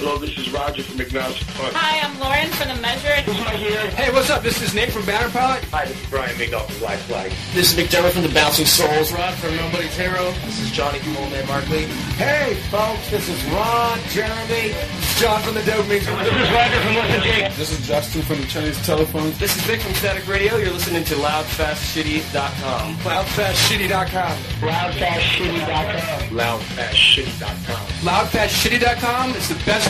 Hello, this is Roger from Agnostic Front. Hi, I'm Lauren from The Measure. Who's my here? Hey, what's up? This is Nate from Banner Pilot. Hi, this is Brian Migdal from Black Flag. This is McDermott from the Bouncing Souls. Rod from Nobody's Hero. This is Johnny from Old Man Markley. Hey, folks, this is Ron, Jeremy, John from the Dope Dopamine. This is Roger from Listen Jake. This is Justin from the Chinese Telephone. This is Vic from Static Radio. You're listening to LoudFastShitty.com. Loudfastshitty.com. Loudfastshitty.com. Loudfastshitty.com. Loudfastshitty.com is the best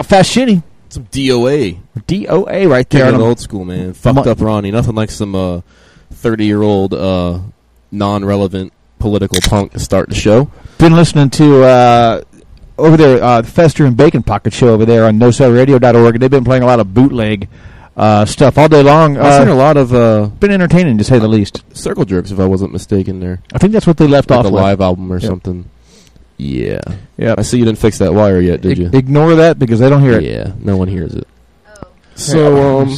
Loud Fast Shitty. Some DOA. DOA right there. Kicking it old school, man. Fucked up Ronnie. Nothing like some uh, 30-year-old uh, non-relevant political punk to start the show. Been listening to uh, over there, uh, the Fester and Bacon Pocket Show over there on NoCellRadio.org. and They've been playing a lot of bootleg uh, stuff all day long. I've seen a Uh, lot of uh, been entertaining, to say the least. circle jerks, if I wasn't mistaken there. I think that's what they left Like off a with. live album or something. Yeah. Yep. I see you didn't fix that wire yet, did Ig- you? Ignore that because they don't hear it. Yeah, no one hears it. So, um,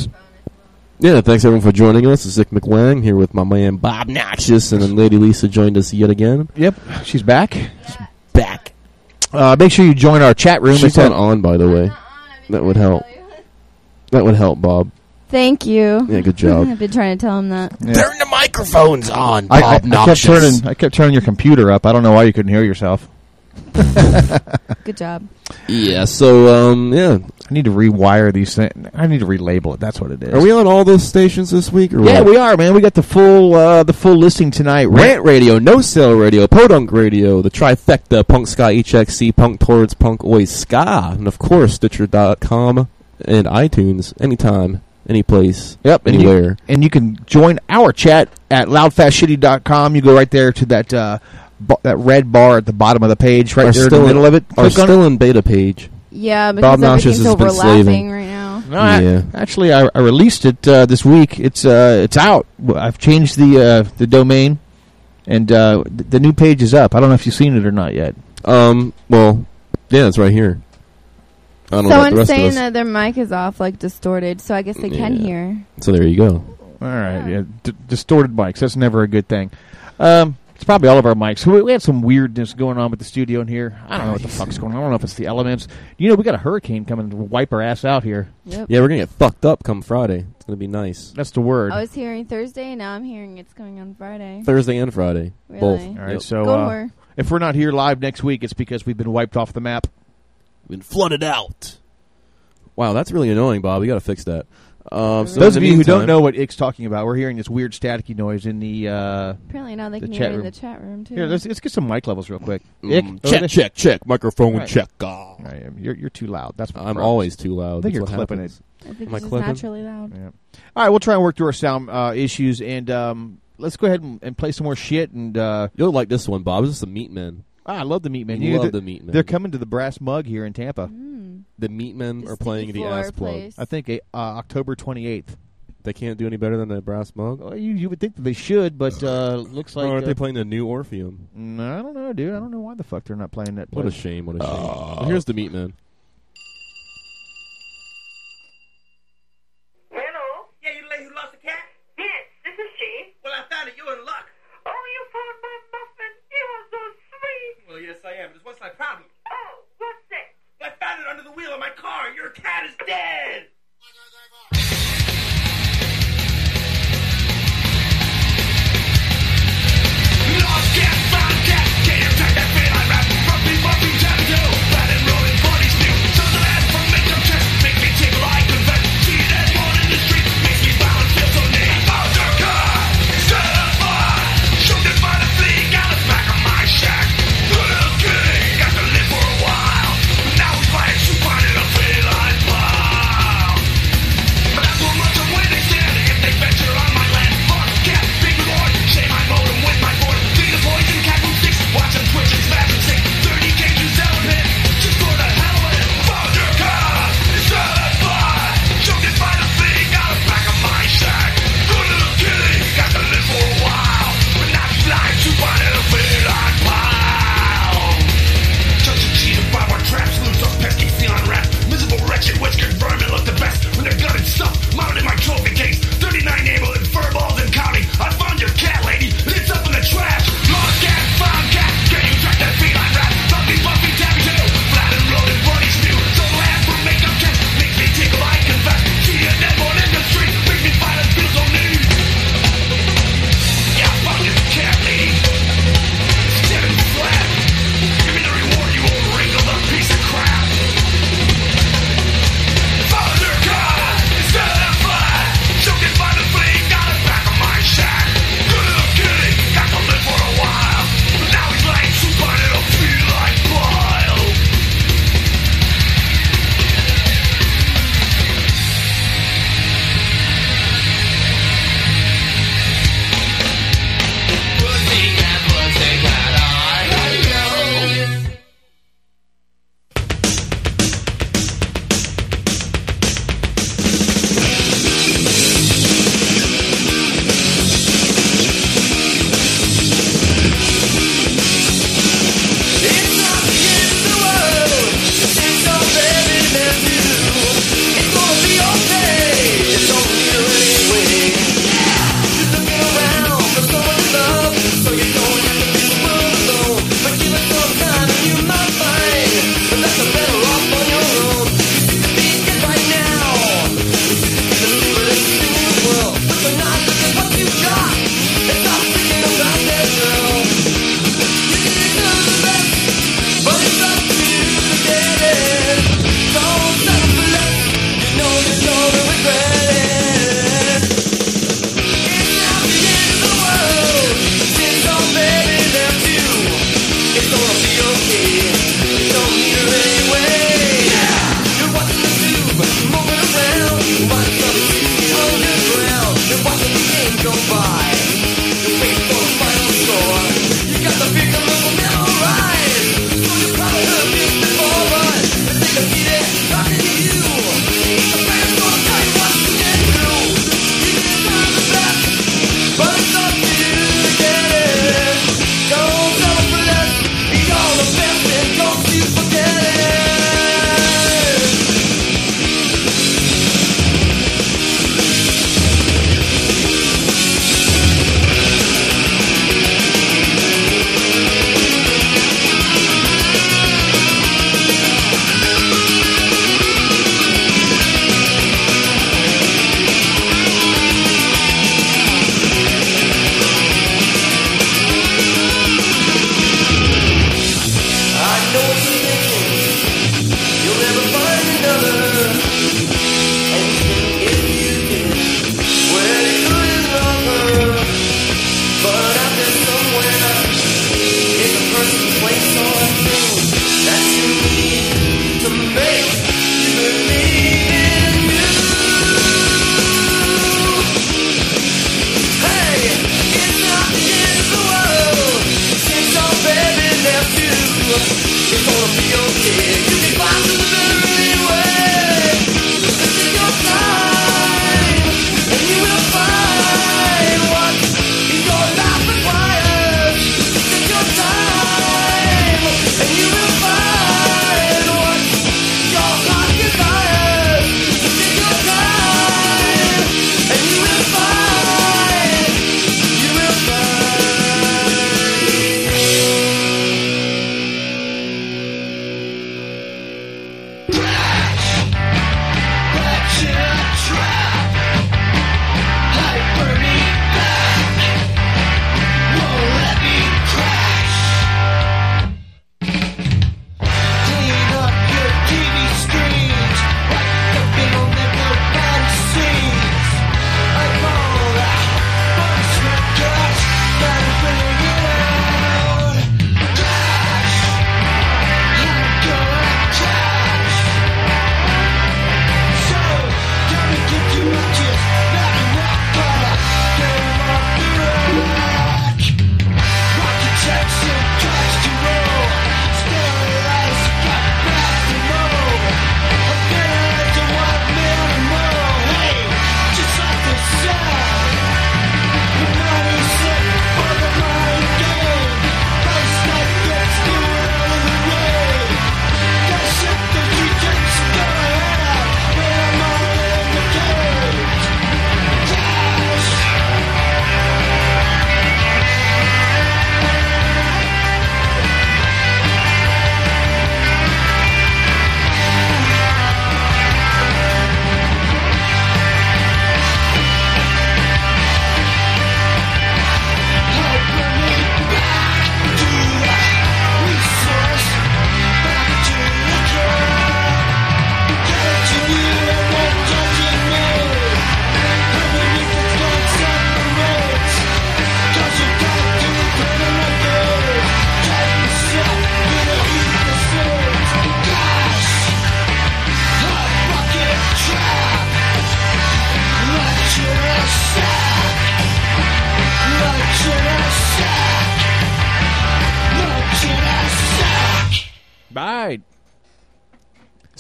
yeah, thanks everyone for joining us. It's Zick McLang here with my man Bob Noxious, and then Lady Lisa joined us yet again. Yep, she's back. Back. Uh, make sure you join our chat room. She's It's not on, by the way. That would help. That would help, Bob. Thank you. Yeah, good job. I've been trying to tell him that. Yeah. Turn the microphones on, I, I, Bob I kept turning. I kept turning your computer up. I don't know why you couldn't hear yourself. Good job. Yeah, so, um, yeah. I need to rewire these things. I need to relabel it. That's what it is. Are we on all those stations this week? Or Yeah, what? we are, man. We got the full uh, the full listing tonight. Rant Radio, No Sale Radio, Podunk Radio, the Trifecta, Punk Ska HXC, Punk Towards, Punk Oi Ska, and of course Stitcher.com and iTunes anytime, any place, Yep, and you- anywhere. and you can join our chat at loudfastshitty.com. You go right there to that uh, ba- that red bar at the bottom of the page, right Are there in still the in- middle of it. Are Click on still in beta page. Yeah, Bob because Noxious everything's has been overlapping slaving. right now. No, I- Yeah. actually, I, I released it uh, this week. It's uh, it's out. I've changed the uh, the domain, and uh, th- the new page is up. I don't know if you've seen it or not yet. Um, well, yeah, it's right here. I don't know the Someone's rest saying us. that their mic is off, like distorted, so I guess they can hear. So there you go. All right, yeah, d- distorted mics. That's never a good thing. Um, it's probably all of our mics. We, we had some weirdness going on with the studio in here. I don't know what the fuck's going on. I don't know if it's the elements. You know, we got a hurricane coming to wipe our ass out here. Yep. Yeah, we're gonna get fucked up come Friday. It's gonna be nice. That's the word. I was hearing Thursday, and now I'm hearing it's coming on Friday. Thursday and Friday, both. All right, Yep. so uh, if we're not here live next week, it's because we've been wiped off the map. been flooded out. Wow, that's really annoying, Bob. We got to fix that. Um, so Those of you who don't know what Ick's talking about, we're hearing this weird staticky noise in the. Uh, Apparently now they the can hear it in the chat room, too. here, let's, let's get some mic levels real quick. Mm, Ick, over check, check, check. Microphone Right. check. Oh. I am. You're you're too loud. That's my I'm problem. always too loud. I think That's you're clipping happens. I think Am it's just clipping? naturally loud. Yeah. All right, we'll try and work through our sound uh, issues, and um, let's go ahead and, and play some more shit. And uh, You'll like this one, Bob. This is the Meat Men. Ah, I love the Meat Men. You You- love they're- the Meat Men. They're coming to the Brass Mug here in Tampa. Mm. The Meat Men The are playing the floor ass plug. I think uh, October 28th. They can't do any better than the brass mug. Well, you you would think that they should, but uh, looks like or aren't uh, they playing the new Orpheum? No, I don't know, dude. I don't know why the fuck they're not playing that. What a shame! What a shame! Oh. Well, here's the Meat Men.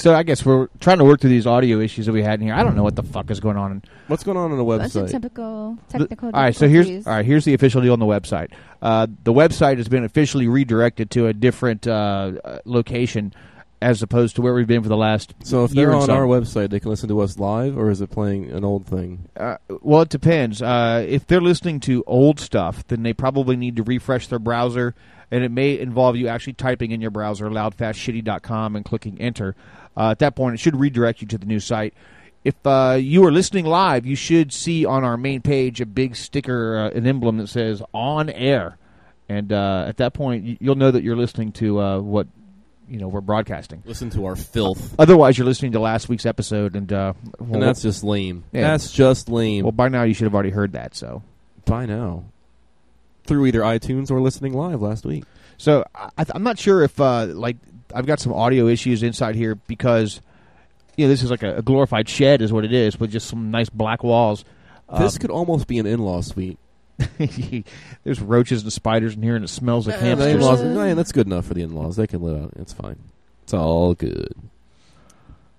So I guess we're trying to work through these audio issues that we had in here. I don't know what the fuck is going on. What's going on on the Bunch of website? typical The- technical. all right, so here's all right. Here's the official deal on the website. Uh, the website has been officially redirected to a different uh, uh, location as opposed to where we've been for the last. So if year they're on some. our website, they can listen to us live, or is it playing an old thing? Uh, well, it depends. Uh, if they're listening to old stuff, then they probably need to refresh their browser, and it may involve you actually typing in your browser loudfastshitty.com and clicking enter. Uh, at that point, it should redirect you to the new site. If uh, you are listening live, you should see on our main page a big sticker, uh, an emblem that says "on air," and uh, at that point, you'll know that you're listening to uh, what you know we're broadcasting. Listen to our filth. Otherwise, you're listening to last week's episode, and uh, well, and that's just lame. Yeah. That's just lame. well, by now you should have already heard that. So. By now. Through either iTunes or listening live last week. So I, I'm not sure if uh, like I've got some audio issues inside here because you know this is like a, a glorified shed is what it is with just some nice black walls. this Um, could almost be an in-law suite. there's roaches and spiders in here and it smells like Yeah, hamsters. man, that's good enough for the in-laws. They can live out. It's fine. It's all good.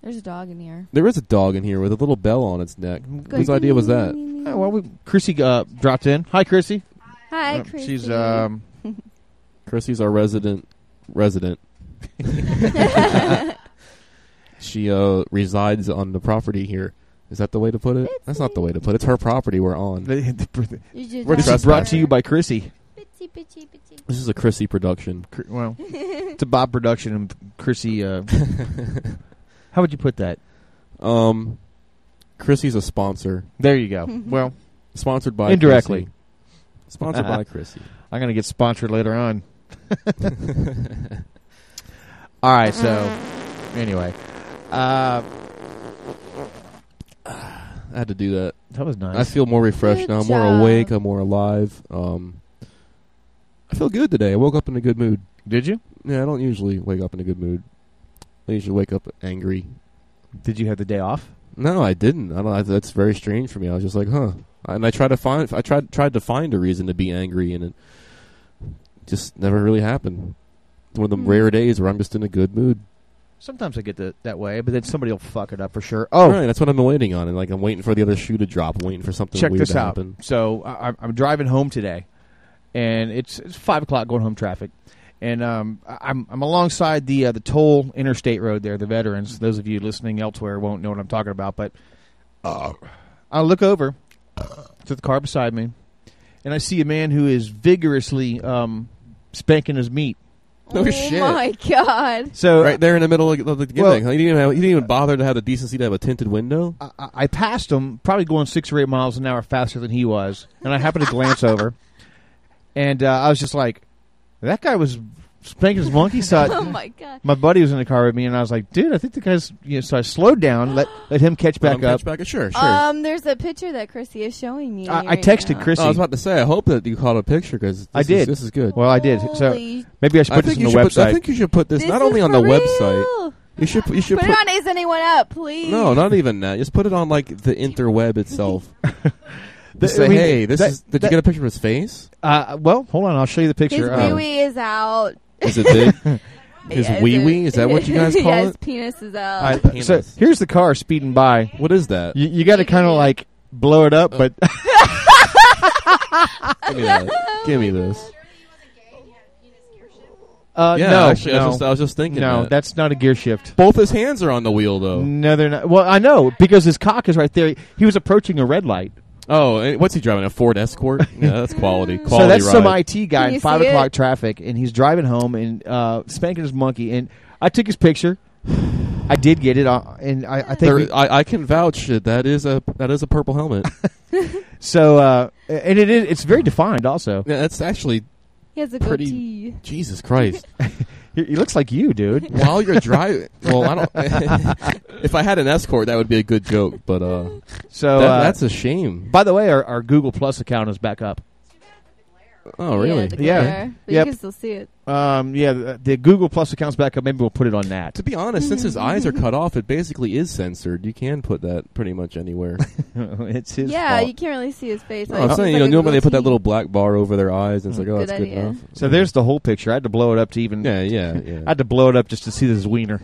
There's a dog in here. There is a dog in here with a little bell on its neck. Whose idea was that? Oh, well, we, Chrissy uh, dropped in. Hi, Chrissy. Hi, Uh, Chrissy. She's um, Chrissy's our resident resident. she uh resides on the property here. Is that the way to put it? It's That's not the way to put it. It's her property we're on. You We're this have- is brought to you by Chrissy. Bitchy, bitchy, bitchy. This is a Chrissy production. Cr- Well, it's a Bob production and Chrissy. Uh, how would you put that? Um, Chrissy's a sponsor. There you go. well, Sponsored by Indirectly. Chrissy. Sponsored by Chrissy. I'm going to get sponsored later on. All right, so anyway, uh, I had to do that. that was nice. I feel more refreshed Good now. I'm more job. awake. I'm more alive. Um, I feel good today. I woke up in a good mood. Did you? Yeah, I don't usually wake up in a good mood. I usually wake up angry. Did you have the day off? No, I didn't. I don't. I, that's very strange for me. I was just like, huh. And I tried to find. I tried tried to find a reason to be angry, and it just never really happened. It's one of them Hmm. rare days where I'm just in a good mood. Sometimes I get the, that way, but then somebody will fuck it up for sure. Oh, right, that's what I'm waiting on, and like I'm waiting for the other shoe to drop. I'm waiting for something check weird this to out. happen. So I, I'm- I'm driving home today, and it's it's five o'clock going home traffic, and um, I- I'm I'm alongside the uh, the toll interstate road there. The veterans, those of you listening elsewhere won't know what I'm talking about, but I look over to the car beside me, and I see a man who is vigorously um, spanking his meat. No oh shit. my god. So Right there in the middle of the of the Well- gimmick. huh? you, didn't even have, you didn't even bother to have the decency to have a tinted window. I, I- I passed him, probably going six or eight miles an hour faster than he was, and I happened to glance over, and uh, I was just like, "That guy was spanking his monkey." So I- Oh my god. my buddy was in the car with me, and I was like, "Dude, I think the guy's." You know, so I slowed down, let let him catch back him up. catch back. Sure, sure. Um, there's a picture that Chrissy is showing me. I, I right texted now. Chrissy. Oh, I was about to say. I hope that you caught a picture because I did. This is good. well, I did. So Holy- maybe I should I put this on the should. Put, I think you should put this, This not only on the for website. You should. You should Put put. it on Is Anyone Up, please. no, not even that. Just put it on like the interweb itself. The- say, I mean, hey, this that- is. Did that- you get a picture of his face? Uh, well, hold on, I'll show you the picture. wee Um, wee is out. Is it big? His Yeah, wee wee? Is that what you guys call yeah, his it? penis is out. all right, Penis. so here's the car speeding by. What is that? You, you got to kind of like blow it up, but Give me that. Give me this. uh, Yeah, no, actually, I, was just, I was just thinking. no, that. that's not a gear shift. both his hands are on the wheel though. No, they're not. Well, I know because his cock is right there. He was approaching a red light, Oh, what's he driving? A Ford Escort? yeah, that's quality. Quality so that's ride. some IT guy in five o'clock traffic, and he's driving home and uh, spanking his monkey. And I took his picture. I did get it, uh, and I, I think There, I, I can vouch that that is a that is a purple helmet. so. Uh, and it is it's very defined. Also, yeah, that's actually he has a pretty- goatee. Jesus Christ. he, he looks like you, dude. While you're driving, well, I don't. if I had an escort, that would be a good joke. But uh, So that, uh, that's a shame. by the way, our, our Google Plus account is back up. Oh, really? Yeah, the Yeah. glare, But Yep. you can still see it. Um, yeah, the, the Google Plus account's back up. Maybe we'll put it on that. To be honest, since his eyes are cut off, it basically is censored. You can put that pretty much anywhere. it's his yeah, fault. you can't really see his face. No, Like, I'm he's saying, you know, normally they put that little black bar over their eyes, and it's like, oh, Good that's good idea. enough. So there's the whole picture. I had to blow it up to even. Yeah, yeah, yeah. I had to blow it up just to see this wiener.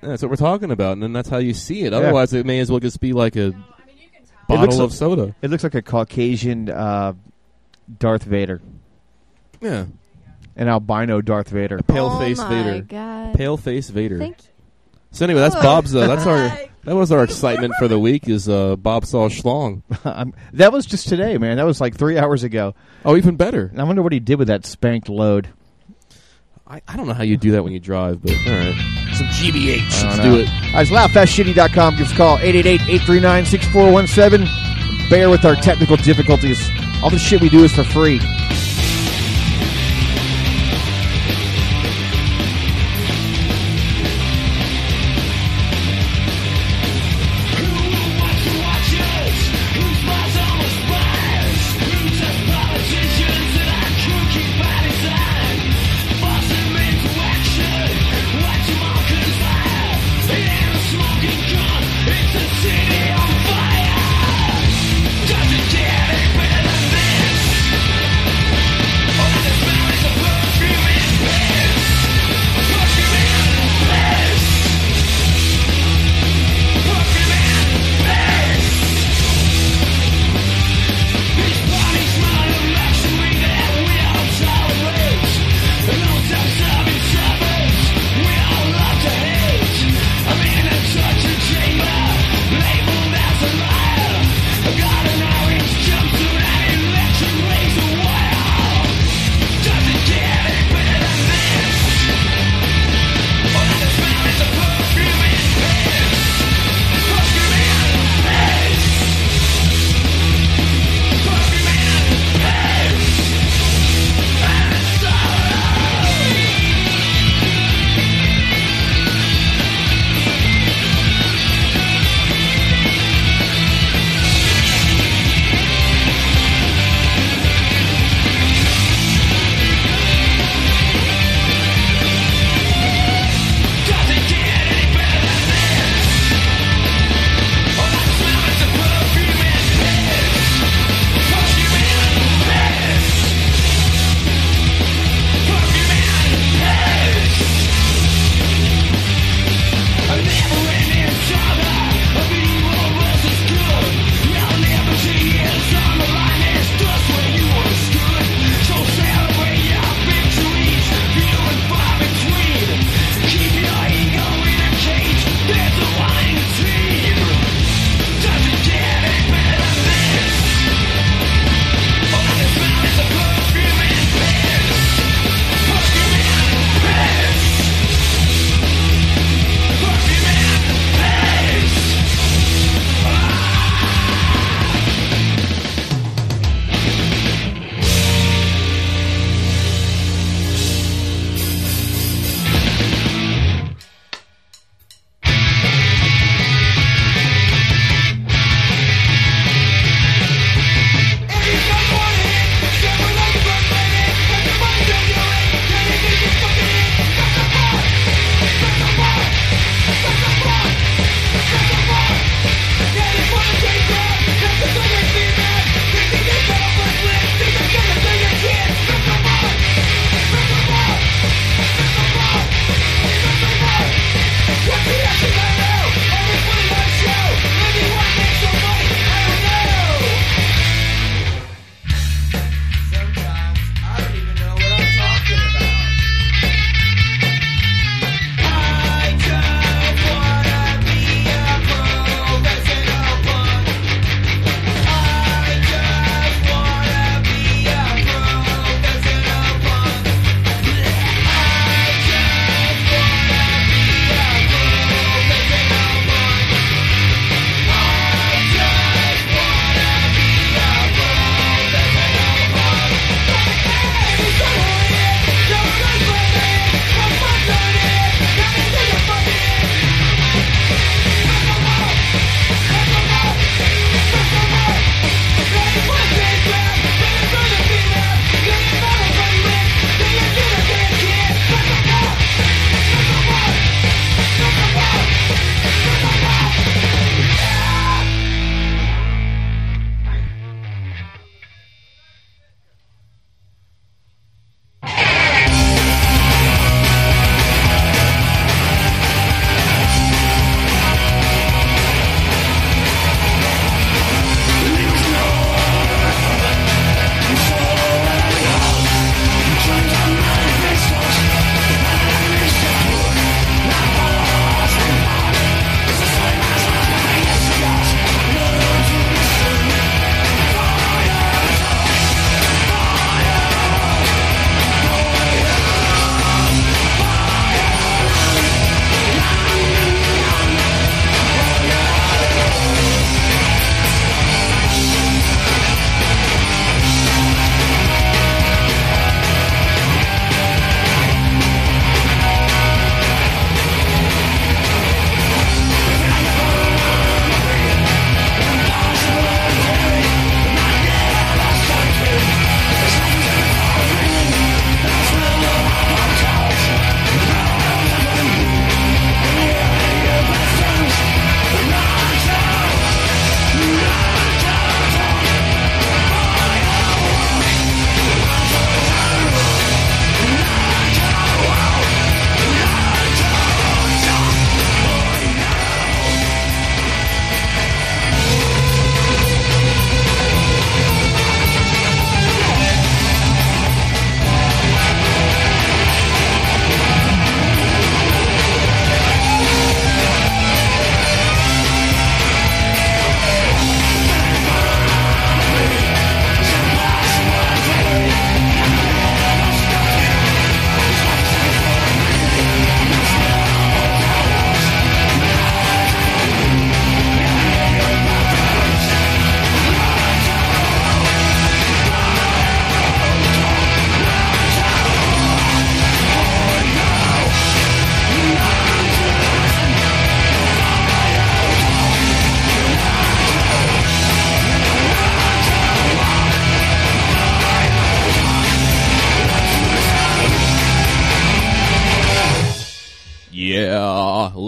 That's what we're talking about, and then that's how you see it. Otherwise, it may as well just be like a It bottle of like- soda. It looks like a Caucasian uh, Darth Vader, Yeah, an albino Darth Vader. pale oh face my Vader. God. Pale face Vader. Thank So anyway, that's Oh. Bob's. Uh, that's our. That was our excitement for the week. Is uh, Bob saw Schlong? That was just today, man. That was like three hours ago. Oh, even better. I wonder what he did with that spanked load. I, I don't know how you do that when you drive, but all right. Some GBH. I Let's don't do know. it. All right, it's loudfastshitty.com. Give us a call, 888-839-6417. Bear with our technical difficulties. All the shit we do is for free.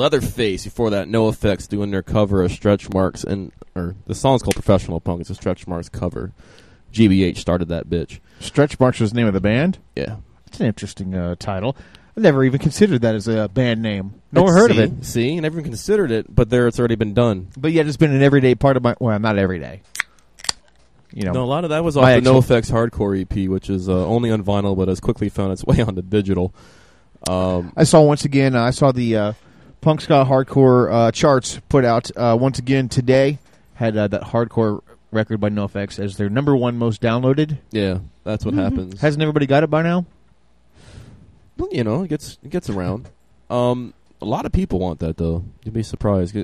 Leatherface. Before that, NoFX doing their cover of Stretch Marks, and or the song's called Professional Punk. It's a Stretch Marks cover. GBH started that bitch. Stretch Marks was the name of the band. Yeah, It's an interesting uh, title. I never even considered that as a band name. Nor It's- heard see, of it. See, never even considered it, but there it's already been done. But yet it's been an everyday part of my. Well, not every day. You know, No, a lot of that was off the NoFX Hardcore EP, which is uh, only on vinyl, but has quickly found its way onto digital. Um, I saw once again. Uh, I saw the uh, punk ska hardcore uh, charts put out uh, once again today. Had uh, that hardcore record by NoFX as their number one most downloaded. yeah, that's what happens. Hasn't everybody got it by now? Well, you know, it gets it gets around. Um, a lot of people want that though. You'd be surprised.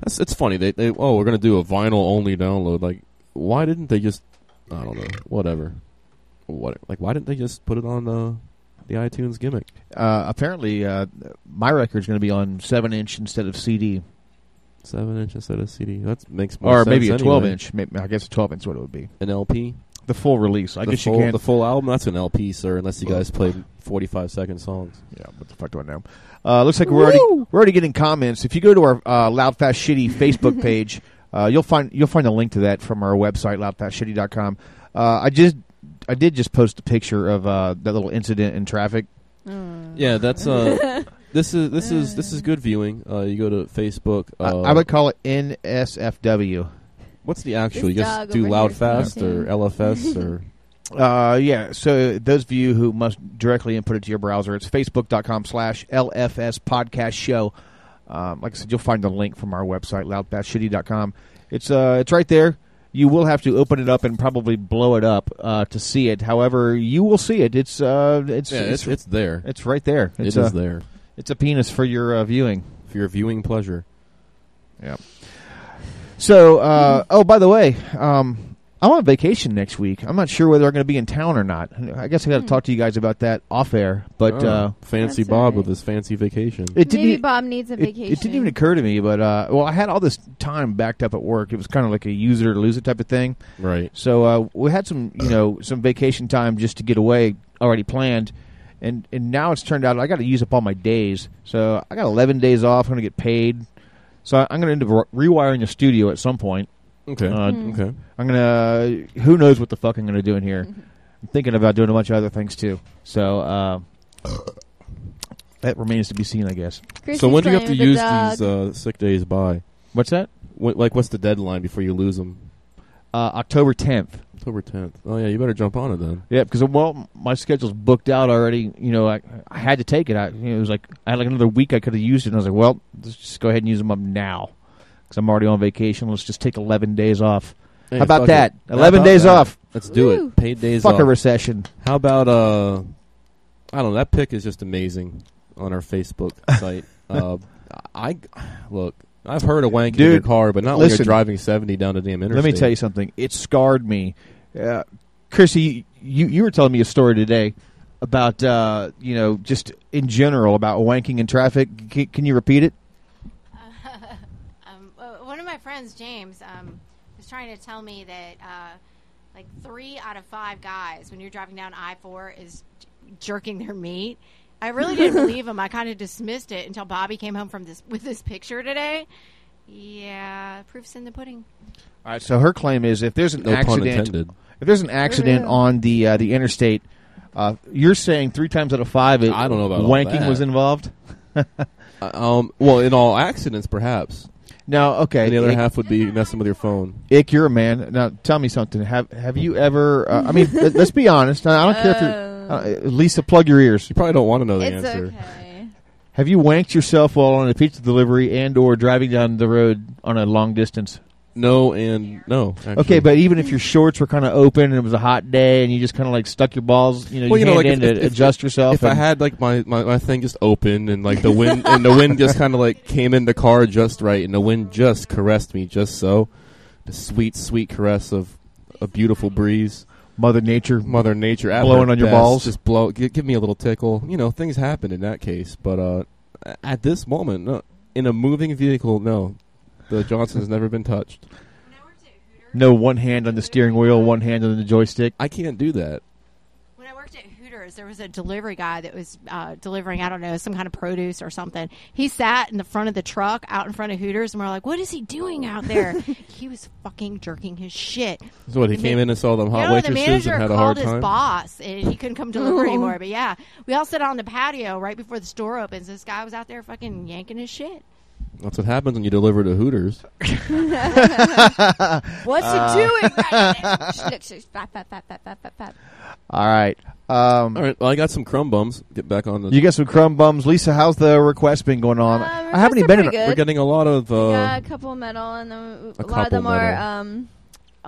That's it's funny. They, they oh we're gonna do a vinyl only download. Like, why didn't they just? I don't know. Whatever. What like why didn't they just put it on uh, the iTunes gimmick? Uh, apparently, uh, my record's going to be on seven inch instead of CD, Seven inch instead of CD. That makes more or sense maybe a twelve inch. Maybe, I guess a twelve inch is what it would be. An LP. The full release. I the guess full, you can't... the full album. That's an LP, sir. Unless you guys play forty five second songs. Yeah, what the fuck do I know? Uh, looks like we're already we're already getting comments. If you go to our uh, Loud Fast Shitty Facebook page, uh, you'll find you'll find a link to that from our website loudfastshitty.com. Uh, I just I did just post a picture of uh, that little incident in traffic. Yeah, that's uh. this is this is this is good viewing. Uh, you go to Facebook. Uh, I, I would call it NSFW. What's the actual? This You just do over loud here fast or. LFS or Uh, yeah, so those of you who must directly input it to your browser, it's facebook.com slash LFS podcast show. Um, like I said, you'll find the link from our website, loudfastshitty.com. It's, uh, it's right there. You will have to open it up and probably blow it up uh, to see it. However, you will see it. It's uh, it's yeah, it's it's there. it's right there. It It's a, there It's a penis for your uh, viewing. for your viewing pleasure. Yeah. So, uh, oh, by the way, um, I'm on vacation next week. I'm not sure whether I'm going to be in town or not. I guess I got to talk to you guys about that off air. But Oh, uh, fancy Bob alright. with his fancy vacation. it didn't. Maybe e- Bob needs a it, vacation. it didn't even occur to me. But uh, well, I had all this time backed up at work. It was kind of like a use it or lose it type of thing. right. So uh, we had some, you know, some vacation time just to get away already planned, and and now it's turned out I got to use up all my days. So I got 11 days off. I'm going to get paid. So I'm going to end up re- rewiring the studio at some point. Okay. Uh, Okay. I'm gonna. Who knows what the fuck I'm gonna do in here? I'm thinking about doing a bunch of other things too. So uh, that remains to be seen, I guess. Chrissy's So when do you have to playing use the these dog. uh, sick days by? What's that? When, like, what's the deadline before you lose them? Uh, October 10th. October tenth. Oh yeah, you better jump on it then. Yeah, because well, my schedule's booked out already. You know, I, I had to take it. I, you know, it was like I had like another week I could have used it. and I was like, well, let's just go ahead and use them up now because I'm already on vacation. Let's just take 11 days off. Hey, How about that? it. 11 about days that? off. Let's do Woo. it. Paid days Fuck off. a recession. How about uh, I don't know. That pic is just amazing on our Facebook site. Uh, I look. I've heard of wanking in your car, but not when you're driving seventy down the damn interstate. Let me tell you something. It scarred me. Uh, Chrissy, you you were telling me a story today about uh, you know just in general about wanking in traffic. Can, can you repeat it? Um, uh, one of my friends, James, um, was trying to tell me that uh, like three out of five guys, when you're driving down I four, is j- jerking their meat. I really didn't believe him. I kind of dismissed it until Bobby came home from this with this picture today. Yeah, proof's in the pudding. All right. So her claim is if there's an No accident, if there's an accident real. on the uh, the interstate, uh, you're saying three times out of five, it, I don't know about wanking was involved. Uh, um, well, in all accidents, perhaps. No, okay. And the other Ick, half would be messing with your phone. Ick, you're a man. Now tell me something. Have have you ever? Uh, I mean, let- let's be honest. I don't care if you're. Uh, at least plug your ears. You probably don't want to know the It's answer. okay. Have you wanked yourself while on a pizza delivery and or driving down the road on a long distance? No and no. Actually. Okay, but even if your shorts were kind of open and it was a hot day and you just kind of like stuck your balls, you know, Well, you you know, like if- to if- adjust yourself. if I had like my, my, my thing just open and like the wind and the wind just kind of like came in the car just right and the wind just caressed me just so, the sweet sweet caress of a beautiful breeze, Mother Nature, Mother Nature at Blowing on your balls? just blow, give, give me a little tickle. You know, things happen in that case, but uh, at this moment, no, in a moving vehicle, no, the Johnson's never been touched. no one hand on the steering wheel, one hand on the joystick. I can't do that. When I worked at Hooters, Hooters, there was a delivery guy that was uh, delivering, I don't know, some kind of produce or something. He sat in the front of the truck out in front of Hooters, and we're like, "What is he doing out there?" he was fucking jerking his shit. So what? He The came ma- in and saw them hot no, the manager and had a called hard his boss, and he couldn't come deliver anymore. But yeah, we all sat on the patio right before the store opens. This guy was out there fucking yanking his shit. That's what happens when you deliver to Hooters. What's Uh, he doing? Right. All right. Um, All right. Well, I got some crumb bums. Get back on the. You got some crumb bums, Lisa. How's the request been going on? Um, I haven't even been. In pretty We're getting a lot of. Uh, yeah, a couple metal, and then A a, lot of them couple are um,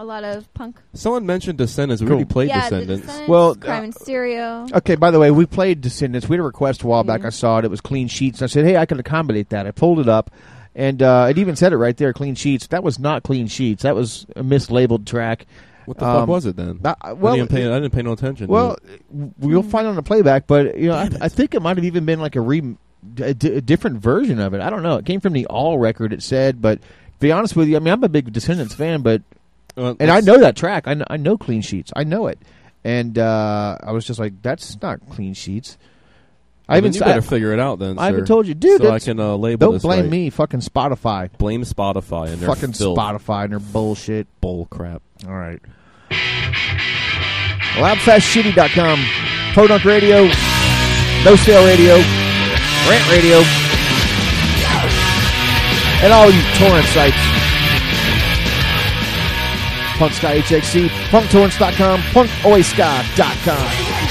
a lot of punk. Someone mentioned Descendents. We Cool. already played yeah, the Descendents. Descendents, Well, Crime uh, and Stereo. Okay, by the way, we played Descendents. We had a request a while back. Mhm. I saw it. It was clean sheets. I said, hey, I can accommodate that. I pulled it up, and uh, it even said it right there, clean sheets. That was not clean sheets. That was a mislabeled track. What the fuck Um, was it then? uh, I well, didn't pay. I didn't pay no attention. Well, it. we'll find on the playback, but you know, I, I think it might have even been like a re, a, d- a different version of it. I don't know. It came from the All record. It said, but to be honest with you, I mean, I'm a big Descendents fan, but Uh, and I know that track. I know, I know clean sheets. I know it, and uh, I was just like, that's not clean sheets. I Well, even then you better figure it out then. I even told you, dude. So I can uh, label Don't blame right. me. Fucking Spotify. Blame Spotify and their Fucking filth. Spotify and their bullshit. bull crap. All right. Loudfastshitty.com. Podunk Radio. No Sale Radio. Rant Radio. And all you torrent sites. Punk HXC. Punktorrents.com. Punkoiska.com.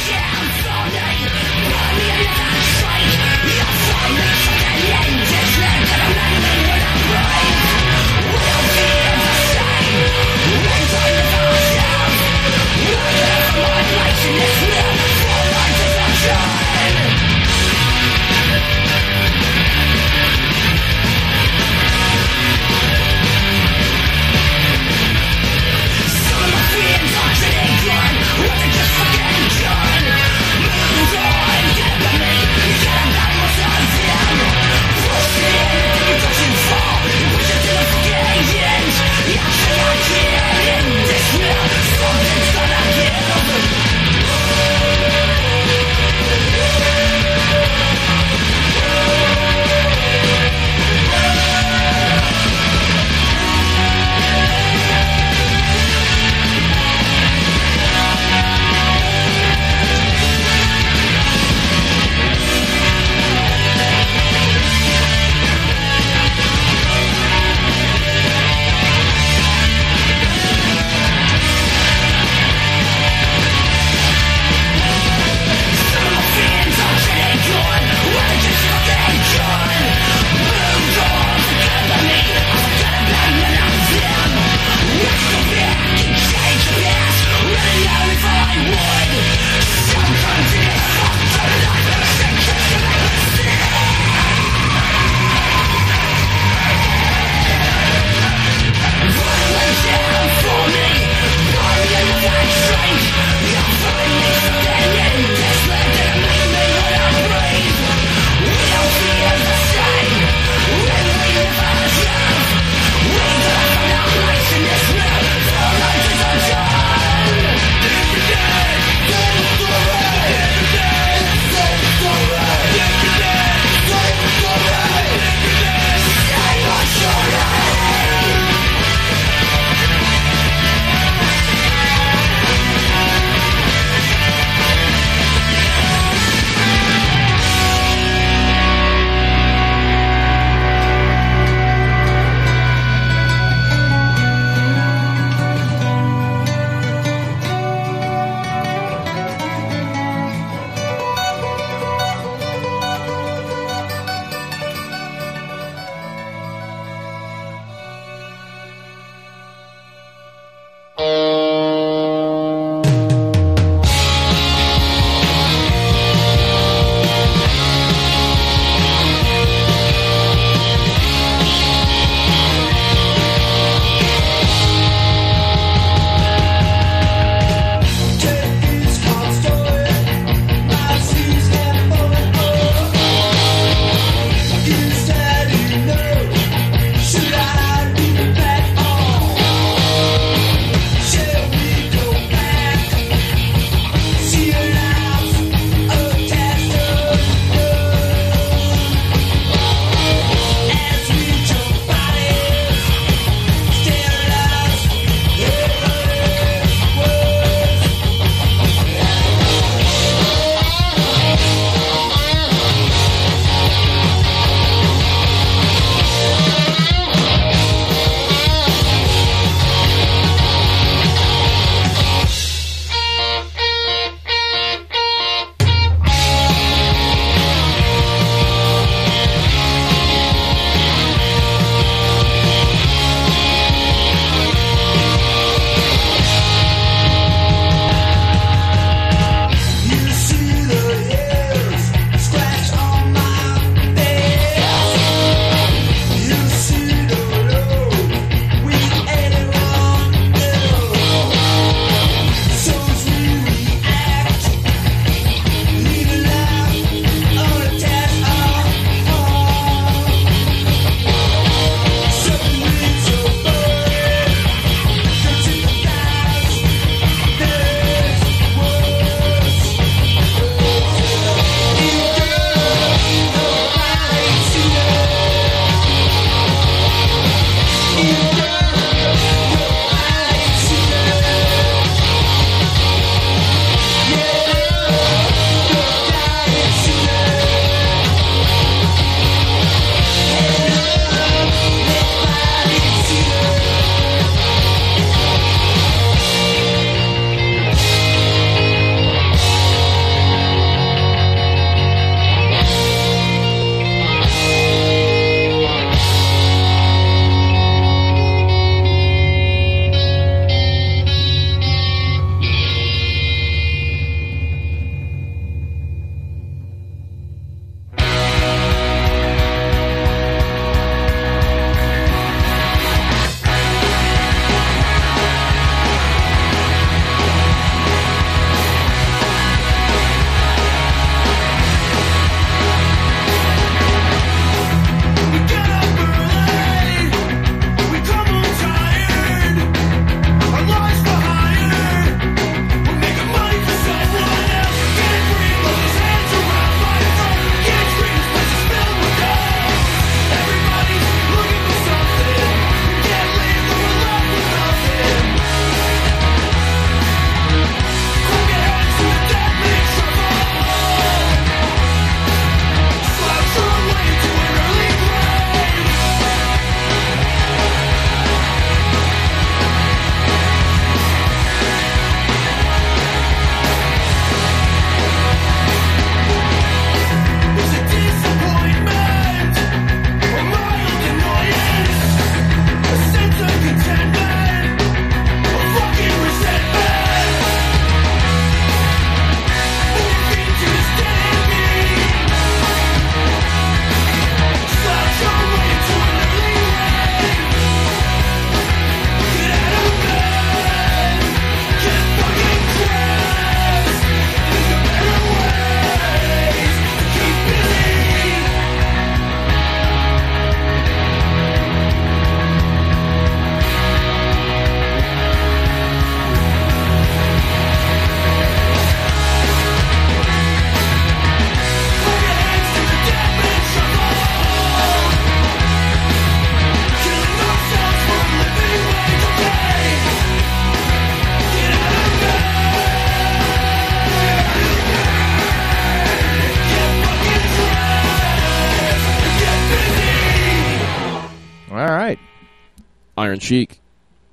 Iron Sheik.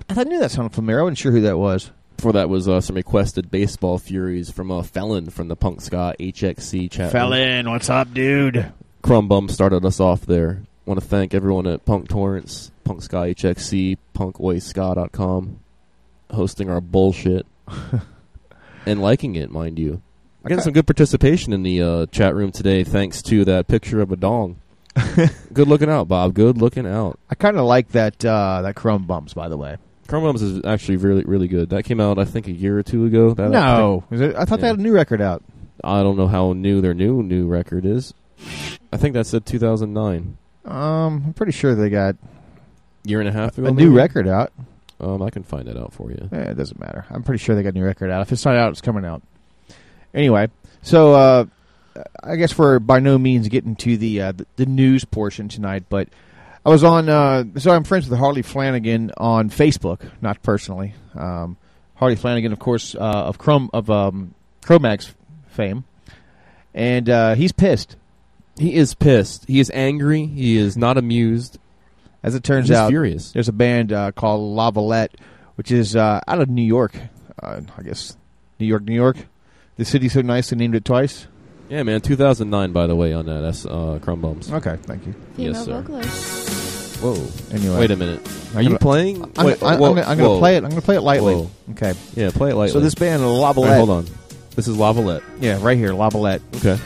I thought I knew that sounded familiar. I wasn't sure who that was. Before that was uh, some requested baseball furies from a felon from the Punk Ska HXC chat. room. Felon, what's up, dude? Crumbum started us off there. Want to thank everyone at Punk Torrents, Punk Ska HXC, PunkWaySka.com, hosting our bullshit and liking it, mind you. We're getting some good participation in the uh, chat room today, thanks to that picture of a dong. good looking out, Bob. Good looking out. I kind of like that uh, that Chrome Bumps, by the way. Crumb Bumps is actually really, really good. That came out, I think, a year or two ago. That, no, Is it, I thought they had a new record out. I don't know how new their new new record is. I think that said 2009. Um, I'm pretty sure they got Year and a half ago. a new record out. Um, I can find that out for you. Eh, it doesn't matter. I'm pretty sure they got a new record out. If it's not out, it's coming out. Anyway, so uh, I guess we're by no means getting to the, uh, the the news portion tonight, but I was on. Uh, so I'm friends with Harley Flanagan on Facebook, not personally. Um, Harley Flanagan, of course, uh, of Chrome of um, Cro-Mags fame, and uh, he's pissed. He is pissed. He is angry. He is not amused. As it turns He's out, furious. there's a band uh, called La Valette, which is uh, out of New York. Uh, I guess New York, New York. The city's so nice they named it twice. Yeah, man. 2009, by the way, on that. That's uh, Crumb Bums. Okay, thank you. Female Yes, sir. vocalist. Whoa. Anyway, Wait a minute. Are I'm you playing? I'm, Wait, I'm, whoa, I'm, gonna- I'm going to play it. I'm going to play it lightly. Whoa. Okay. Yeah, play it lightly. So this band, La All Valette. right, hold on. This is Lavalette. Yeah, right here, La Valette, Okay.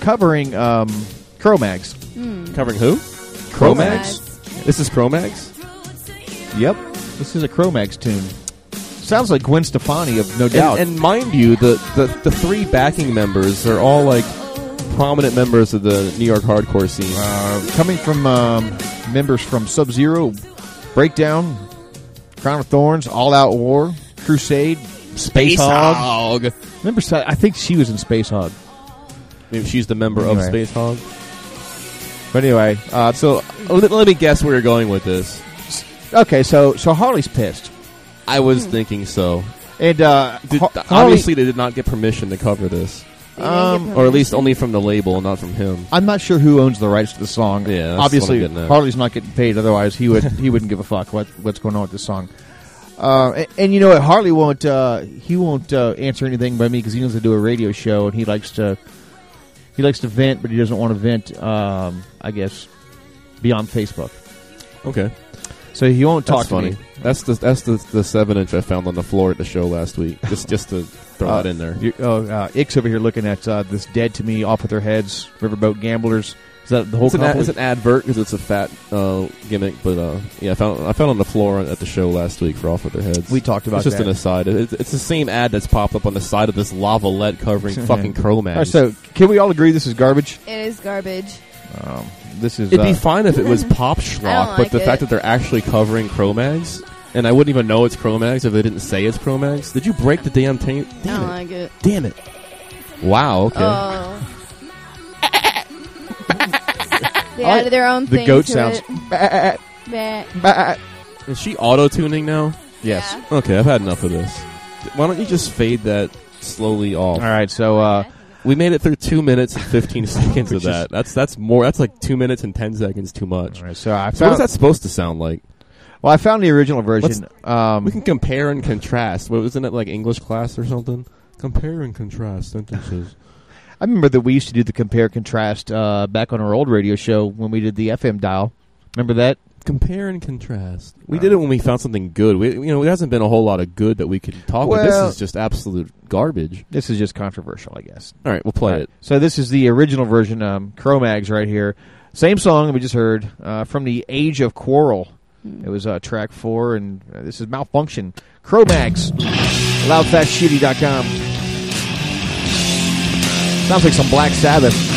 covering um, Cro-Mags. Hmm. Covering who? Cro-Mags. This is Cro-Mags? Yep, this is a Cro-Mags tune. Sounds like Gwen Stefani of No Doubt. And, and mind you, the, the, the three backing members are all like prominent members of the New York hardcore scene. uh, coming from um, members from Sub Zero, Breakdown, Crown of Thorns, All Out War, Crusade, Space, Hog. Remember, I think she was in Space Hog. Maybe she's the member Anyway. of Space Hog. But anyway, uh, So let, let me guess where you're going with this. okay, so so Harley's pissed, I was thinking so. and uh, Did, Har- Harley- obviously, they did not get permission to cover this, They didn't Um, get or at least permission. only from the label, not from him. I'm not sure who owns the rights to the song. Yeah, that's obviously what I'm getting at. Harley's not getting paid. Otherwise, he would he wouldn't give a fuck what what's going on with this song. Uh, and, and you know what? Harley won't uh, he won't uh, answer anything by me because he knows to do a radio show and he likes to he likes to vent, but he doesn't want to vent. Um, I guess beyond Facebook, Okay, so he won't talk that's to funny. me. That's the that's the, the seven inch I found on the floor at the show last week. Just just to throw Uh, that in there. You, oh, uh, Ix over here looking at uh, this dead to me off with their heads. Riverboat gamblers. Is that the whole? It's an, ad, it's an advert because it's a fat uh, gimmick, but uh, yeah, I found I found on the floor at the show last week for off with their heads. we talked about it's just that. an aside. It's, it's the same ad that's popped up on the side of this lavalette covering fucking Cro-Mags. All right, so can we all agree this is garbage? It is garbage. Um, this is. It'd be uh, fine if it was pop schlock, I but like the it. fact that they're actually covering Cro-Mags, and I wouldn't even know it's Cro-Mags if they didn't say it's Cro-Mags. Did you break the damn tape? I Damn don't it! like it. Damn it! Wow. Okay. Oh. they I added their own thing. the goat to sounds. It. Bah. Bah. Is she auto tuning now? Yes. Yeah. Okay, I've had enough of this. Why don't you just fade that slowly off? All right. So uh, We made it through two minutes and fifteen seconds of that. That's that's more. That's like two minutes and ten seconds too much. right, so I So what is that supposed to sound like? well, I found the original version. Um, We can compare and contrast. What wasn't it like English class or something? Compare and contrast sentences. I remember that we used to do the compare contrast uh, back on our old radio show when we did the FM dial. Remember that? Compare and contrast. We did it when we found something good. We, you know, there hasn't been a whole lot of good that we could talk. about. This is just absolute garbage. This is just controversial, I guess. All right, we'll play All right. it. So this is the original version, um, Cro-Mags, right here. Same song we just heard uh, from the Age of Quarrel. It was uh, track four, and uh, this is Malfunction. Cro-Mags, loudfastshitty.com. Sounds like some Black Sabbath.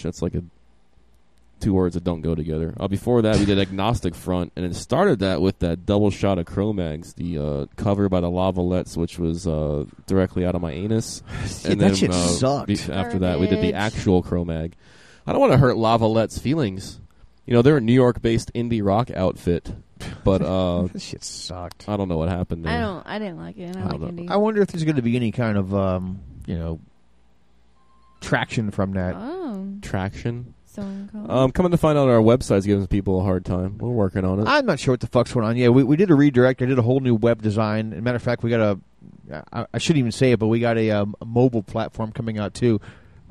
Avalanche. That's like a two words that don't go together. Uh, before that, we did Agnostic Front, and it started that with that double shot of Cro-Mags, the uh, cover by the Lavalettes, which was uh, directly out of my anus. Yeah, and that then shit uh, sucked. be- after that, we did the Garbage. actual Cro-Mag. I don't want to hurt Lavalette's feelings. You know, they're a New York-based indie rock outfit, but uh, This shit sucked. I don't know what happened there. I don't. I didn't like it. I I don't like don't know. I wonder if there's going to be any kind of, um, you know, traction from that. Traction. someone called. Um, coming to find out, our website's giving people a hard time. We're working on it. I'm not sure what the fuck's going on. Yeah, we, we did a redirect. I did a whole new web design. As a matter of fact, we got a. I, I shouldn't even say it, but we got a, um, a mobile platform coming out too.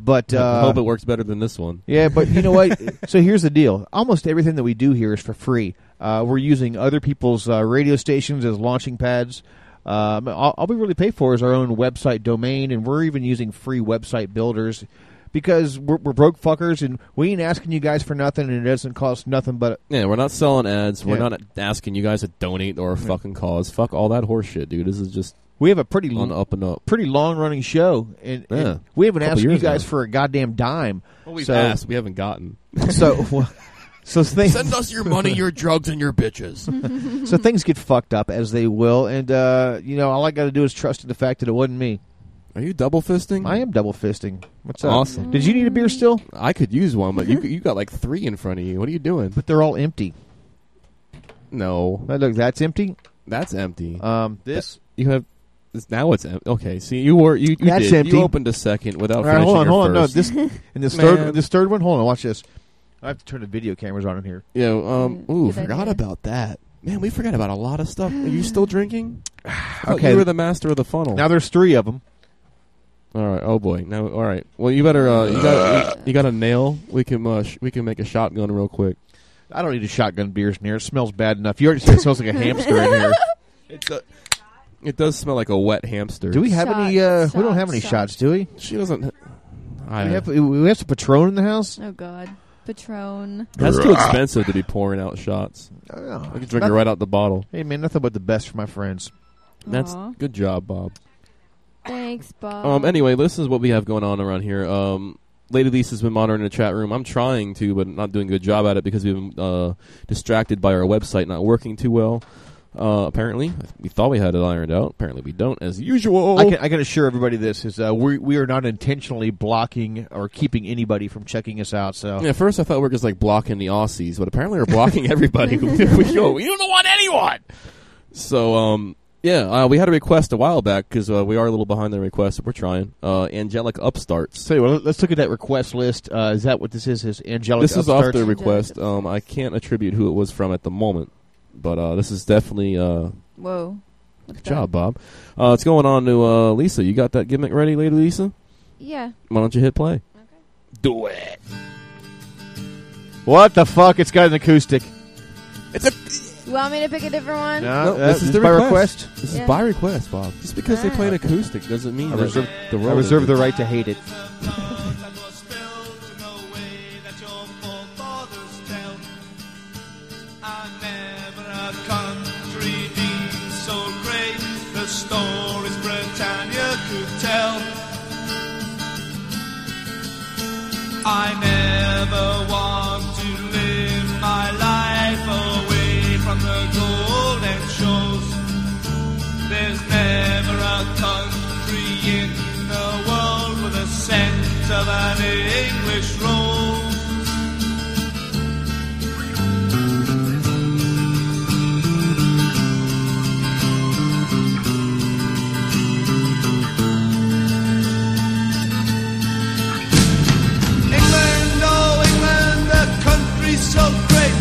But I uh, hope it works better than this one. Yeah, but you know what? so here's the deal. Almost everything that we do here is for free. Uh, we're using other people's uh, radio stations as launching pads. Um, all, all we really pay for is our own website domain, and we're even using free website builders because we're, we're broke fuckers, and we ain't asking you guys for nothing, and it doesn't cost nothing but Yeah, we're not selling ads. We're Yeah. not asking you guys to donate or a fucking cause. Fuck all that horse shit, dude. This is just we have a pretty on up and up. pretty long running show, and, and we haven't asked you guys now. for a goddamn dime. Well, we've so, asked. We haven't gotten. So, well, so things Send us your money, your drugs, and your bitches. so things get fucked up as they will, and uh, you know all I got to do is trust in the fact that it wasn't me. Are you double fisting? I am double fisting. What's up? Awesome. Did you need a beer still? I could use one, but you you got like three in front of you. What are you doing? But they're all empty. No, look, that's empty. that's empty. Um, this. you have this, now it's empty. Okay, see, you were you, you That's did. empty. You opened a second without All right, finishing hold on, your hold on. No, this and this third, this third one. Hold on, watch this. I have to turn the video cameras on in here. Yeah. Um. Mm, Ooh, good forgot idea. about that. Man, we forgot about a lot of stuff. Are you still drinking? Okay. You were the master of the funnel. Now there's three of them. All right. Oh boy. Now, all right. Well, you better. Uh, you got. You, you got a nail. We can. Uh, sh- we can make a shotgun real quick. I don't need a shotgun beers in here. It smells bad enough. You already said it smells like a hamster in here. It's a. It does smell like a wet hamster. Do we have Shot, any? Uh, we don't have any shot. shots, do we? She doesn't. I, We have, we have some Patron in the house. oh God, Patron. that's too expensive to be pouring out shots. Oh, I can drink it right out the bottle. Hey man, nothing but the best for my friends. That's Aw. good job, Bob. Thanks, Bob. Um. Anyway, this is what we have going on around here. Um. Lady Lisa's been monitoring the chat room. I'm trying to, but not doing a good job at it because we've been uh, distracted by our website not working too well. Uh, apparently, we thought we had it ironed out. Apparently, we don't, as usual. I can, I can assure everybody this is uh, we we are not intentionally blocking or keeping anybody from checking us out. So Yeah, at first I thought we were just like blocking the Aussies, but apparently we're blocking everybody. we, go, we don't want anyone. So, um, yeah, uh, we had a request a while back because uh, we are a little behind the request. We're trying. Uh, Angelic Upstarts. So anyway, let's look at that request list. Uh, is that what this is? Is angelic? This is off the request. Um, I can't attribute who it was from at the moment, but uh, this is definitely uh, Whoa. What's good job, Bob. Uh, it's going on to uh, Lisa. You got that gimmick ready, Lady Lisa? Yeah. Why don't you hit play? Okay. Do it. What the fuck? It's got an acoustic. It's a. You want me to pick a different one? No, No, uh, this is the by request. request. This Yeah. is by request, Bob. Just because they play an Ah. acoustic doesn't mean I that reserve, the I reserve the right to hate it. Stories Britannia could tell. I never want to live my life a country in the world with a scent of an English rose. England, oh England, the country so great,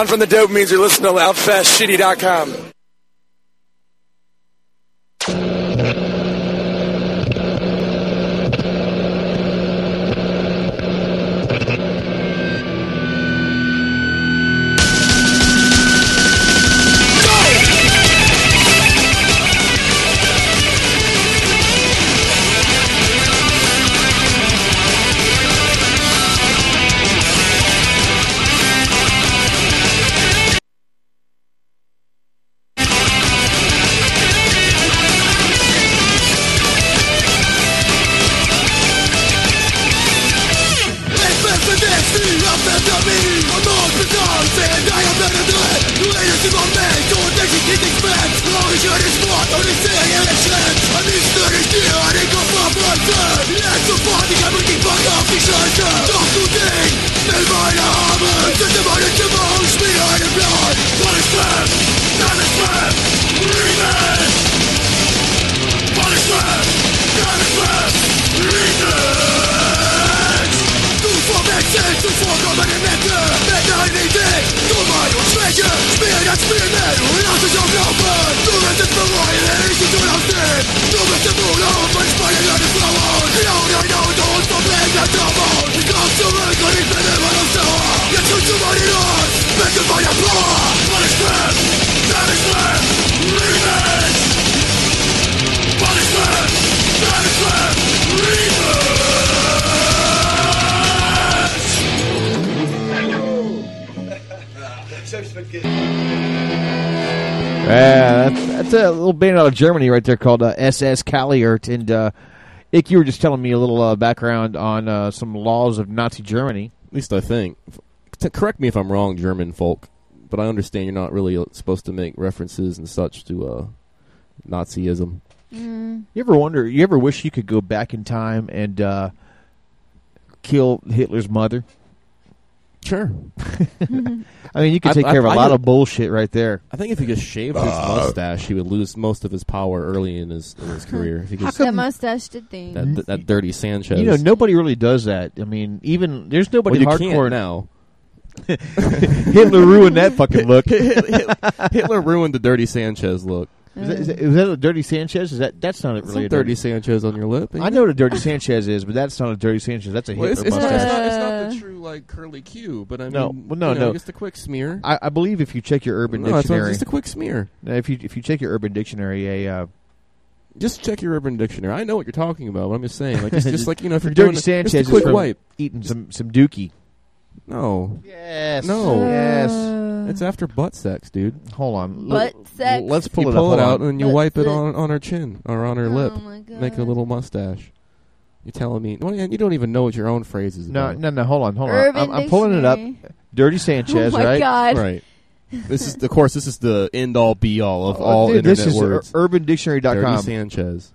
John from the Dopamines. You're listening to LoudFastShitty.com. of Germany right there called uh, SS Kaliert. And uh, Ick, you were just telling me a little uh, background on uh, some laws of Nazi Germany. At least I think. T correct me if I'm wrong, German folk, but I understand you're not really uh, supposed to make references and such to uh, Nazism. Mm. You ever wonder? You ever wish you could go back in time and uh, kill Hitler's mother? Sure. I mean, you could take I- care of a I lot could- of bullshit right there. I think if he just shaved his uh, mustache, he would lose most of his power early in his in his career. If he How just, that mustache did things. that, that, that dirty Sanchez. You know, nobody really does that. I mean, even there's nobody Well, you hardcore can't now. Hitler ruined that fucking look. Hitler ruined the dirty Sanchez look. Is that, is, that, is that a dirty Sanchez? Is that that's not really a dirty Sanchez on your lip. I know what a dirty Sanchez is, but that's not a dirty Sanchez. That's a Well, it's, it's, not, it's, mustache. not, it's not the true like curly Q, but I mean, no, well, no, you know, no. just a quick smear. I, I believe if you check your Urban No, it's Dictionary, just a quick smear. If you if you check your Urban Dictionary, a uh, Just check your Urban Dictionary. I know what you're talking about. But I'm just saying, like, it's just like you know, if you're dirty doing a- Sanchez just a is quick wipe. eating some some Dookie. No. Yes. No. Yes. It's after butt sex, dude. Hold on. Butt sex? Let's pull you it pull up. it out and you Butt wipe it on on her chin or on her Oh lip. my Make a little mustache. You're telling me? Well, yeah, you don't even know what your own phrase is. No, about. no, no. Hold on, hold Urban on. I'm, I'm pulling it up. Dirty Sanchez, Oh my right? God. Right. This is, of course, this is the end all be all of Oh, all dude, internet this is words. Ur- UrbanDictionary.com. Dirty Sanchez.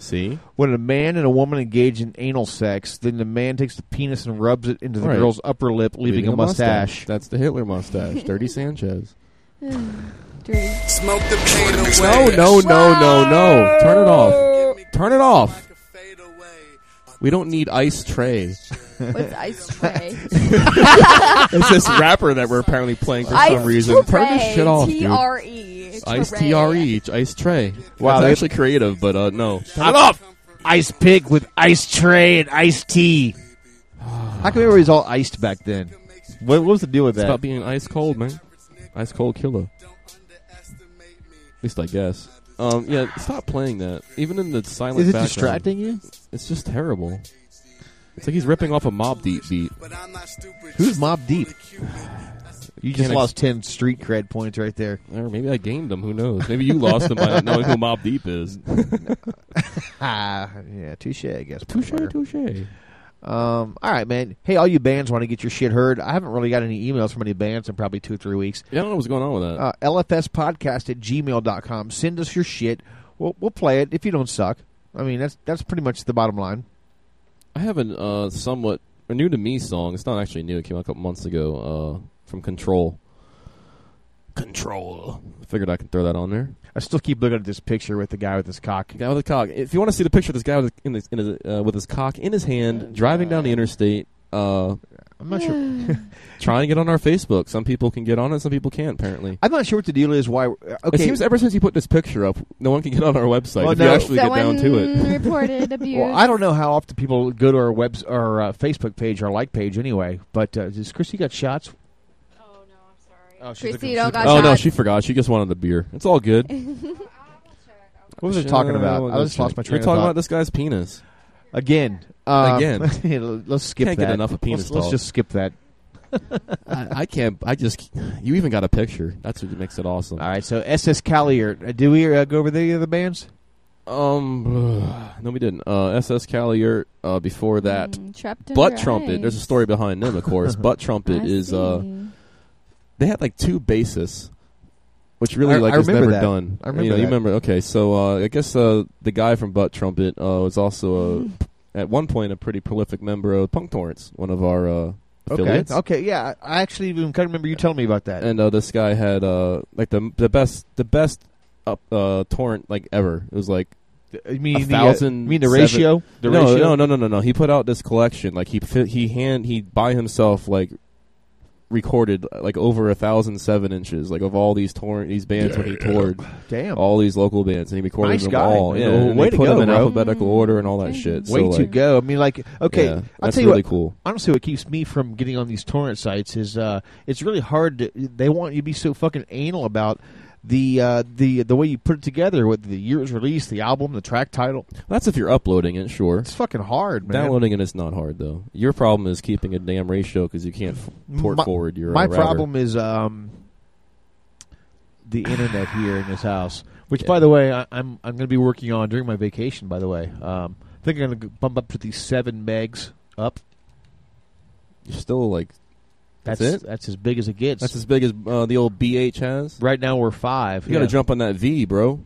See? When a man and a woman engage in anal sex, then the man takes the penis and rubs it into the Right. girl's upper lip, leaving, a mustache. That's the Hitler mustache. Dirty Sanchez. Dirty. Smoke the pain away. No, no, no, no, no. Turn it off. Turn it off. We don't need Ice Tray. What's ice tray? it's this rapper that we're apparently playing for ice some reason. Turn this shit off, dude. T R. Ice T R E, Ice Tray. Wow, Wow, they- that's actually creative, but uh, no. Turn I'm it off. Ice pig with ice tray and Ice-T. How come everybody's all iced back then? What, what was the deal with It's that? about being ice cold, man. Ice cold killer. At least I guess. Um, yeah, stop playing that. Even in the silent Is it background. distracting you? It's just terrible. It's like he's ripping off a Mobb Deep beat. Who's Mobb Deep? You just lost ten street cred points right there. Or maybe I gamed them. Who knows? Maybe you lost them by not knowing who Mobb Deep is. Ah, yeah, touche, I guess. touche, touche. Um, all right, man. Hey, all you bands want to get your shit heard? I haven't really got any emails from any bands in probably two or three weeks. Yeah, I don't know what's going on with that. Uh, LFSpodcast at gmail.com. Send us your shit. We'll, we'll play it if you don't suck. I mean, that's that's pretty much the bottom line. I have a uh, somewhat a new to me song. It's not actually new. It came out a couple months ago uh, from Control. Control. I figured I could throw that on there. I still keep looking at this picture with the guy with his cock. Guy with a cock. If you want to see the picture of this guy with, in his, in his, uh, with his cock in his hand, driving down the interstate, uh, I'm not sure. Trying to get on our Facebook. Some people can get on it, some people can't. Apparently, I'm not sure what the deal is. Why? Okay. it seems ever since you put this picture up, no one can get on our website. Well, if no. you actually get down to it. reported abuse. Well, I don't know how often people go to our webs our uh, Facebook page, our like page, anyway. But uh, does Chrissy got shots? Oh no, I'm sorry. Oh, she's Chrissy looking- got Oh no, shots. she forgot. She just wanted a beer. It's all good. What was I talking about? I just lost my We're train of talking thought. about this guy's penis. again. Uh, Again. let's skip Can't that. get enough of penis let's, let's talk. just skip that. I, I can't. I just. You even got a picture. That's what makes it awesome. All right. So SS Kaliert. Uh, do we uh, go over the other bands? Um, no, we didn't. Uh, SS Kaliert. Uh, before that, Mm, trapped Butt Trumpet. ice. There's a story behind them, of course. Butt Trumpet I is. Uh, see. They had like two bassists, which really I- like I was never that. done. I remember You know, you remember? Okay, so uh, I guess uh, the guy from Butt Trumpet uh, was also a, at one point a pretty prolific member of Punk Torrents, one of our uh, Okay. affiliates. Okay. Yeah. I I actually even kind of remember you telling me about that. And uh, this guy had uh, like the the best the best up, uh, torrent like ever. It was like you mean a the, uh, thousand. you mean the seven- ratio? The no, ratio? no, no, no, no, no. He put out this collection. Like he he hand he by himself like recorded like over a thousand seven inches like of all these torrent these bands when he toured. Damn. all these local bands and he recorded Nice them guy. all. Man. Yeah, Well, way they to put go, them in bro. alphabetical order and all that shit. Way so, to go. I mean, like, okay, Yeah, I'll that's tell you really what, cool. Honestly, what keeps me from getting on these torrent sites is uh, it's really hard. To, they want you to be so fucking anal about the uh, the the way you put it together with the year's release, the album, the track title. That's if you're uploading it, sure. It's fucking hard, man. Downloading it is not hard though. Your problem is keeping a damn ratio because you can't port my, forward your. My uh, problem is um, the internet here in this house. Which, by the way, I, I'm I'm going to be working on during my vacation. By the way, um, I think I'm going to bump up to these seven megs up. You're still like. That's That's it? That's as big as it gets. That's as big as uh, the old BH has. Right now we're five. You got to jump on that V, bro.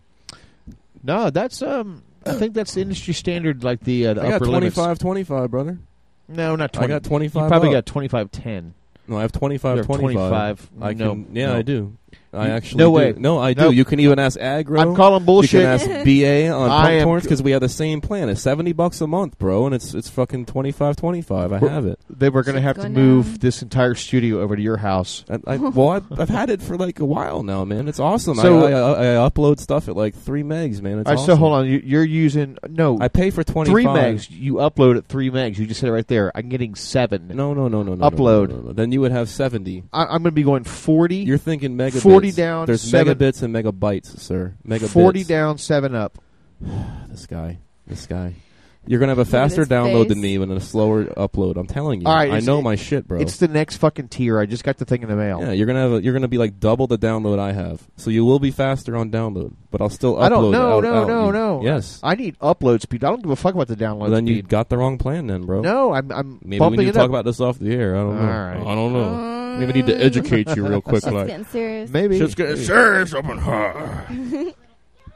No, that's um. I think that's the industry standard, like the, uh, the I got upper limits. 25, 25, brother. No, not I got 25 You probably up. got Ten. No, I have 25, You have 25. 25. I No, can, yeah, no. I do. I actually no do. way. No, I do. Nope. You can even ask Aggro. I'm calling bullshit. You can ask BA on I Punk Torrents because we have the same plan. It's 70 bucks a month, bro, and it's it's fucking 25, 25. I We're- have it. They were going to have to going move down. this entire studio over to your house. I, I, well, I've, I've had it for like a while now, man. It's awesome. So- I, I, I upload stuff at like three megs, man. It's All right, awesome. so hold on. You, you're using no I pay for 25. three megs. You upload at three megs. You just said it right there. I'm getting seven. No, no, no, no, no. Upload. No, no, no. Then you would have 70. I, I'm going to be going forty. You're thinking megabits. 40 down, There's seven- megabits and megabytes, sir. Megabits. forty down, seven up. This guy. This guy. You're gonna have a faster his download than face. me and a slower upload. I'm telling you. All right, I it's- know it- my shit, bro. It's the next fucking tier. I just got the thing in the mail. yeah, you're gonna have a, you're gonna be like double the download I have. So you will be faster on download, but I'll still upload. I don't. know, No, out- no, out no, you- no. Yes. I need upload speed. I don't give a fuck about the download Well, then you speed. got the wrong plan, then, bro. no, I'm. I'm Maybe bumping we need it to talk up. about this off the air. I don't know. All right. I don't know. Uh, Maybe we need to educate you real quick. Shit's like, getting serious. Maybe. Shit's getting serious up in here.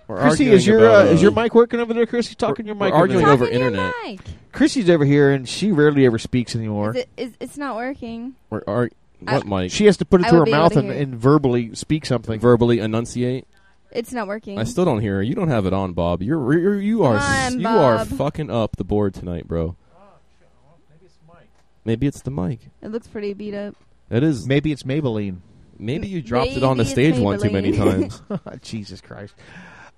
We're Chrissy, is your about, uh, is your uh, mic working over there, Chrissy? Talking your we're mic. arguing over over Talking internet. mic. Chrissy's over here, and she rarely ever speaks anymore. Is it, is, it's not working. We're ar- what, Mike? She has to put it I to her mouth to and, and verbally speak something. verbally enunciate. It's not working. I still don't hear her. You don't have it on, Bob. You're, you're you are on, you are fucking up the board tonight, bro. Maybe it's the mic. it looks pretty beat up. It is. Maybe it's Maybelline. Maybe you dropped it on the Maybe it's stage one too many times. Jesus Christ!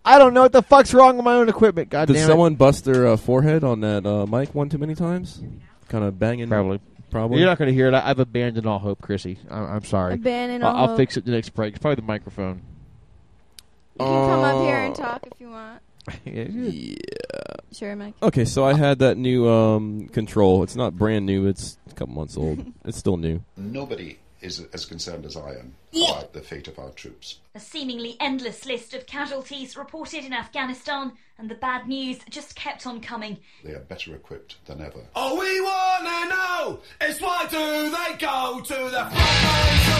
I don't know what the fuck's wrong with my own equipment. God Did damn someone bust their uh, forehead on that uh, mic one too many times? Kind of banging. Probably. Probably. You're not going to hear it. I, I've abandoned all hope, Chrissy. I, I'm sorry. Abandon I'll, all I'll fix it the next break. It's probably the microphone. You can come up here Uh, and talk if you want. Yeah. Sure, Mike. Okay, so I had that new um, control. It's not brand new. It's a couple months old. it's still new. Nobody is as concerned as I am about the fate of our troops. A seemingly endless list of casualties reported in Afghanistan, and the bad news just kept on coming. They are better equipped than ever. All we wanna know is why do they go to the front lines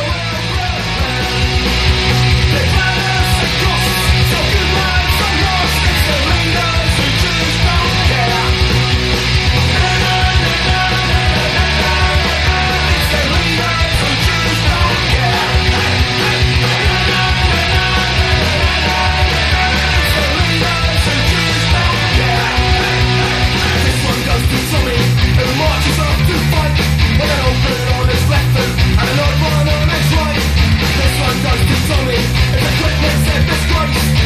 This one not to Tommy, it's a quickness and disgrace.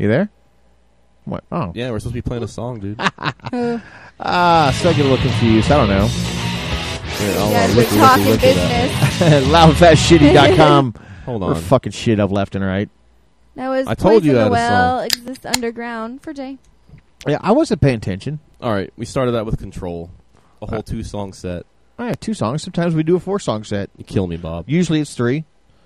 You there? What? Oh. Yeah, we're supposed to be playing a song, dude. Ah, so I get a little confused. I don't know. Here, I'll, guys uh, are look- look- talking look at business. Loudfastshitty.com. Hold We're fucking shit up left and right. That was I told you Poison I the a. Well exists underground for Jay. Yeah, I wasn't paying attention. All right, we started that with Control, a whole two song set. I have two songs. Sometimes we do a four song set. You kill me, Bob. Usually it's three.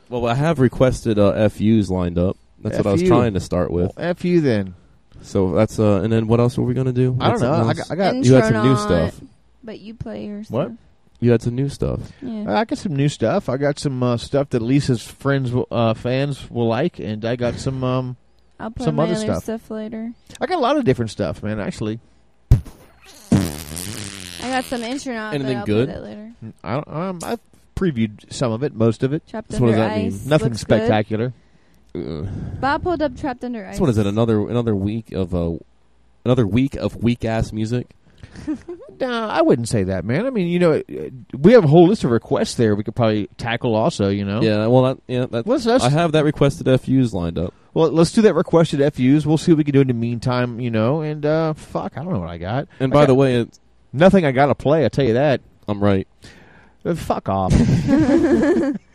Well, I have requested uh, FUs lined up. That's what I was FU. trying to start with. Well, F you then. So that's uh, and then what else were we gonna do? I don't know. I got- I got- you had some new stuff. But you play your What? stuff. You had some new stuff. Yeah. I got some new stuff. I got some uh, stuff that Lisa's friends, will, uh, fans will like, and I got some um, I'll play some my other other stuff. stuff later. I got a lot of different stuff, man. Actually, I got some intronaut. but Anything I'll good? Play that later. I don't, um, I've previewed some of it, most of it. Trapped So what does that mean? ice. Nothing looks good. Spectacular. Uh, Bob pulled up Trapped Under Ice. so what is it? Another another week of uh, another week of weak ass music. No, I wouldn't say that, man. I mean, you know, uh, we have a whole list of requests there. We could probably tackle also. You know, Yeah, well, that, yeah, that, Let's- let's- I have that requested FUs lined up. Well, let's do that requested FUs. We'll see what we can do in the meantime. You know, and uh, fuck, I don't know what I got. And I by got the way, it's, nothing I got to play. I tell you that. I'm right. Uh, fuck off.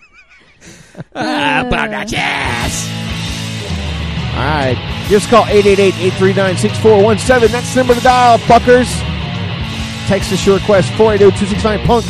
All right. Just call 888-839-6417. That's the number to dial, fuckers. Text us your request, 480-269-PUNK.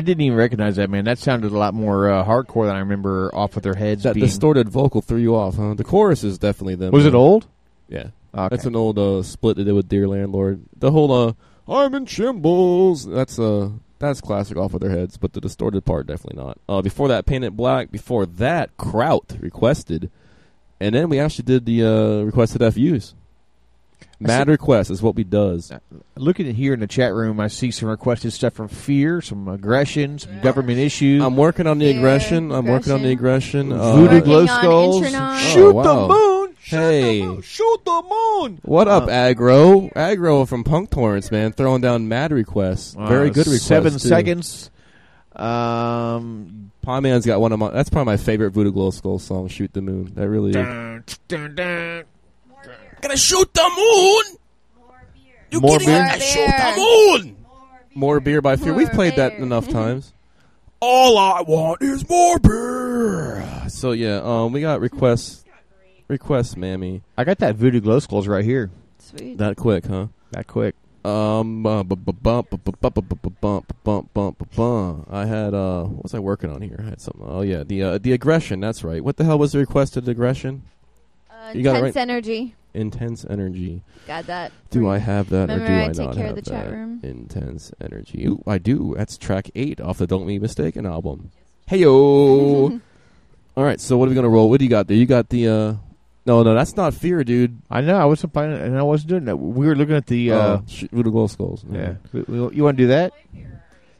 I didn't even recognize that man. That sounded a lot more uh, hardcore than I remember. Off with their heads. That being, distorted vocal threw you off, huh? The chorus is definitely them. Was it uh, old? Yeah. Okay. That's an old uh, split they did with Dear Landlord. The whole uh, I'm in shambles. That's uh, that's classic off with their heads, but the distorted part definitely not. Uh, before that, Paint It Black. Before that, Kraut requested, and then we actually did the uh, requested FUs. Mad see- request is what we does. Looking at here in the chat room, I see some requested stuff from Fear, some aggression, some government issues. I'm working on the aggression. I'm working on the aggression. Uh, Voodoo glow skulls. Oh, Shoot wow. the moon. Hey, Shoot the moon. what up, Uh, aggro? Aggro from Punk Torrents, man, throwing down mad requests. Very Uh, good requests. Seven too. seconds. Um, Pie Man's got one of my. That's probably my favorite Voodoo Glow Skull song. Shoot the moon. That really. dun, dun, dun. Gonna shoot the moon. You More kidding? beer? I shoot the moon. More beer by fear. We've More played that enough times. All I want is more beer. So yeah, um, we got requests. Requests, mammy. I got that voodoo glow skulls right here. Sweet. That quick, huh? That quick. Um, uh. I had uh, what was I working on here? I had something. Oh yeah, the uh, the aggression. That's right. What the hell was the requested aggression? Uh, You got it intense right. energy. Intense energy. Got that. Do I have that Remember or do I I, take not care have of the chat that? room? Intense energy. Ooh, I do. That's track eight off the Don't Be Mistaken album. Hey yo. All right, so what are we gonna roll? What do you got there? You got the. uh No, no, that's not fear, dude. I know. I wasn't playing, and I wasn't doing that. We were looking at the. Uh, Uh, sh- Voodoo Glow Skulls. yeah. We- we- you want to do that?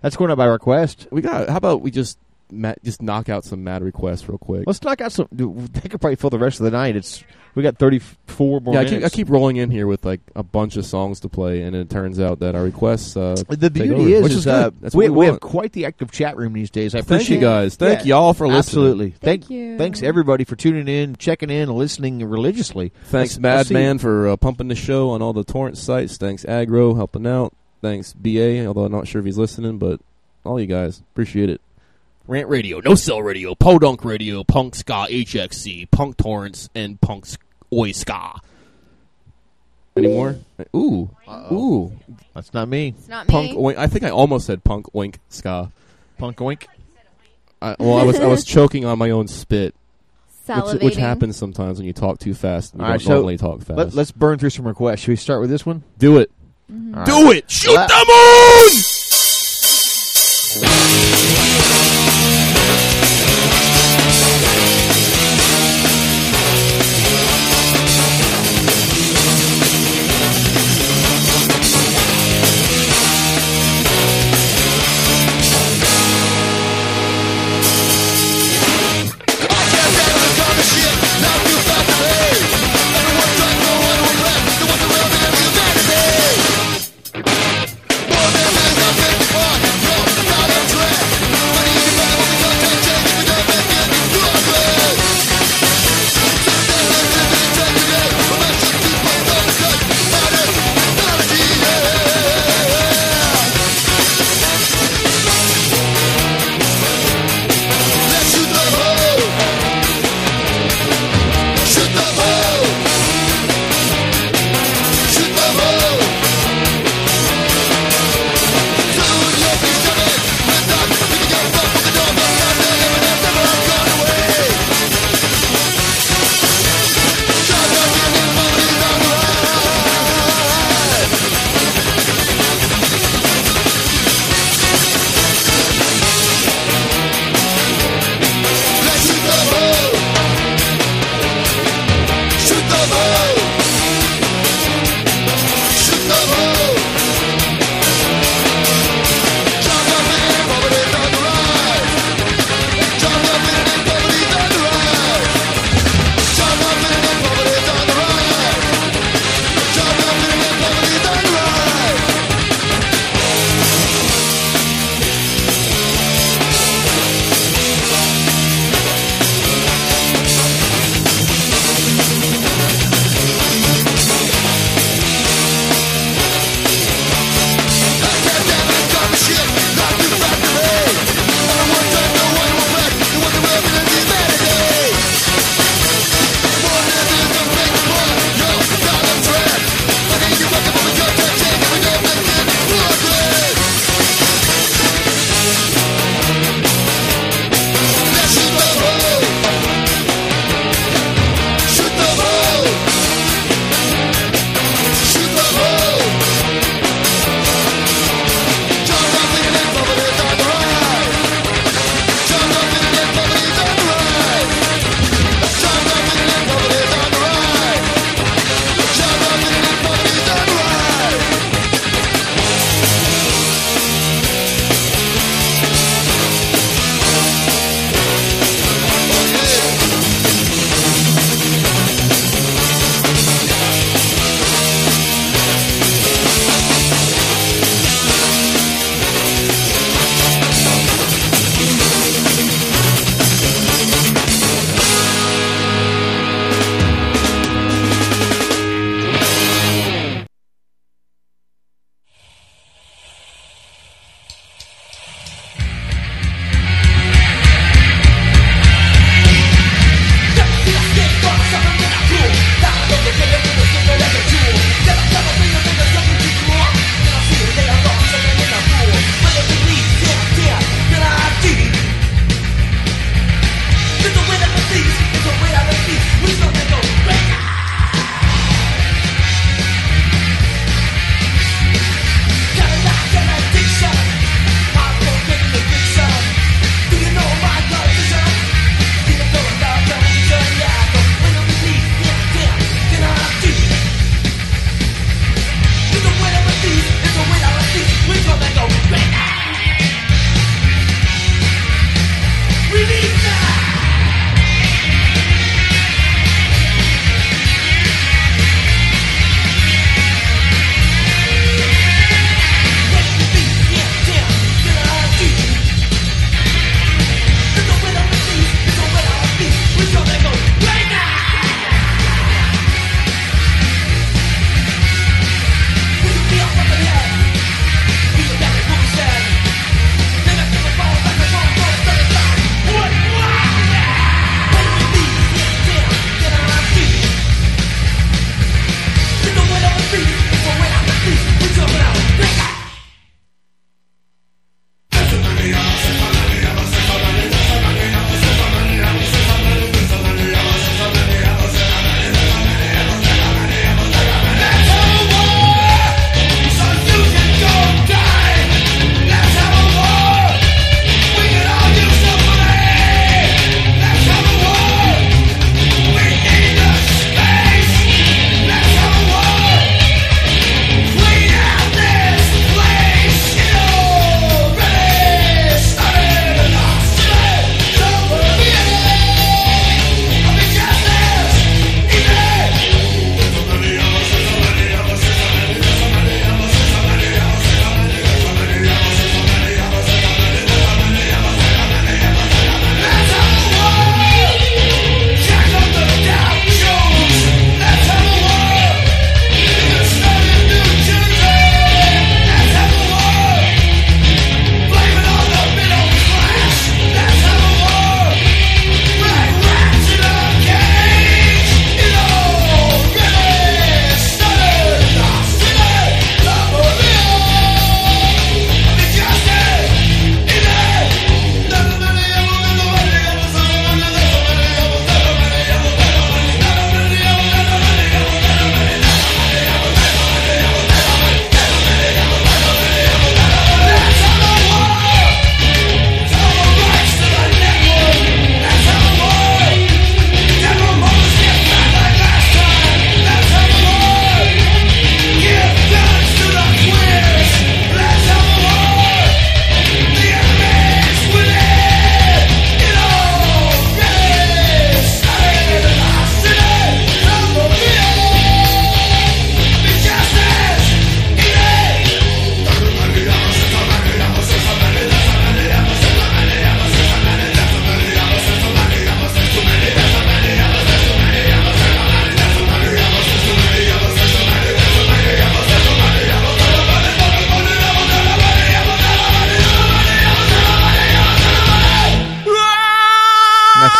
That's going up by request. We got. How about we just ma- just knock out some mad requests real quick? Let's knock out some. dude, They could probably fill the rest of the night. It's we got thirty four more yeah, I keep, I minutes. keep rolling in here with like a bunch of songs to play, and it turns out that our requests. Uh, the take beauty over, is, which is, is uh, good. That's we, we, we have quite the active chat room these days. I Thank you guys. Thank Yeah, y'all for listening. Absolutely. Thank, Thank you. Thanks everybody for tuning in, checking in, and listening religiously. Thanks, Let's- let's Madman, for uh, pumping the show on all the torrent sites. Thanks, Aggro, helping out. Thanks, BA, although I'm not sure if he's listening, but all you guys, appreciate it. Rant Radio, No Cell Radio, Podunk Radio, Punk Ska HXC, Punk Torrents, and Punk Oi Ska. Any more? Ooh. Ooh. That's not me. It's not Punk me. Oink. I think I almost said Punk Oink Ska. Punk oink. I, well, I was I was choking on my own spit, which, which happens sometimes when you talk too fast. And you All right, don't so normally talk fast. Let, us burn through some requests. Should we start with this one? do it. Mm-hmm. All Do right. it. Shoot La- the moon.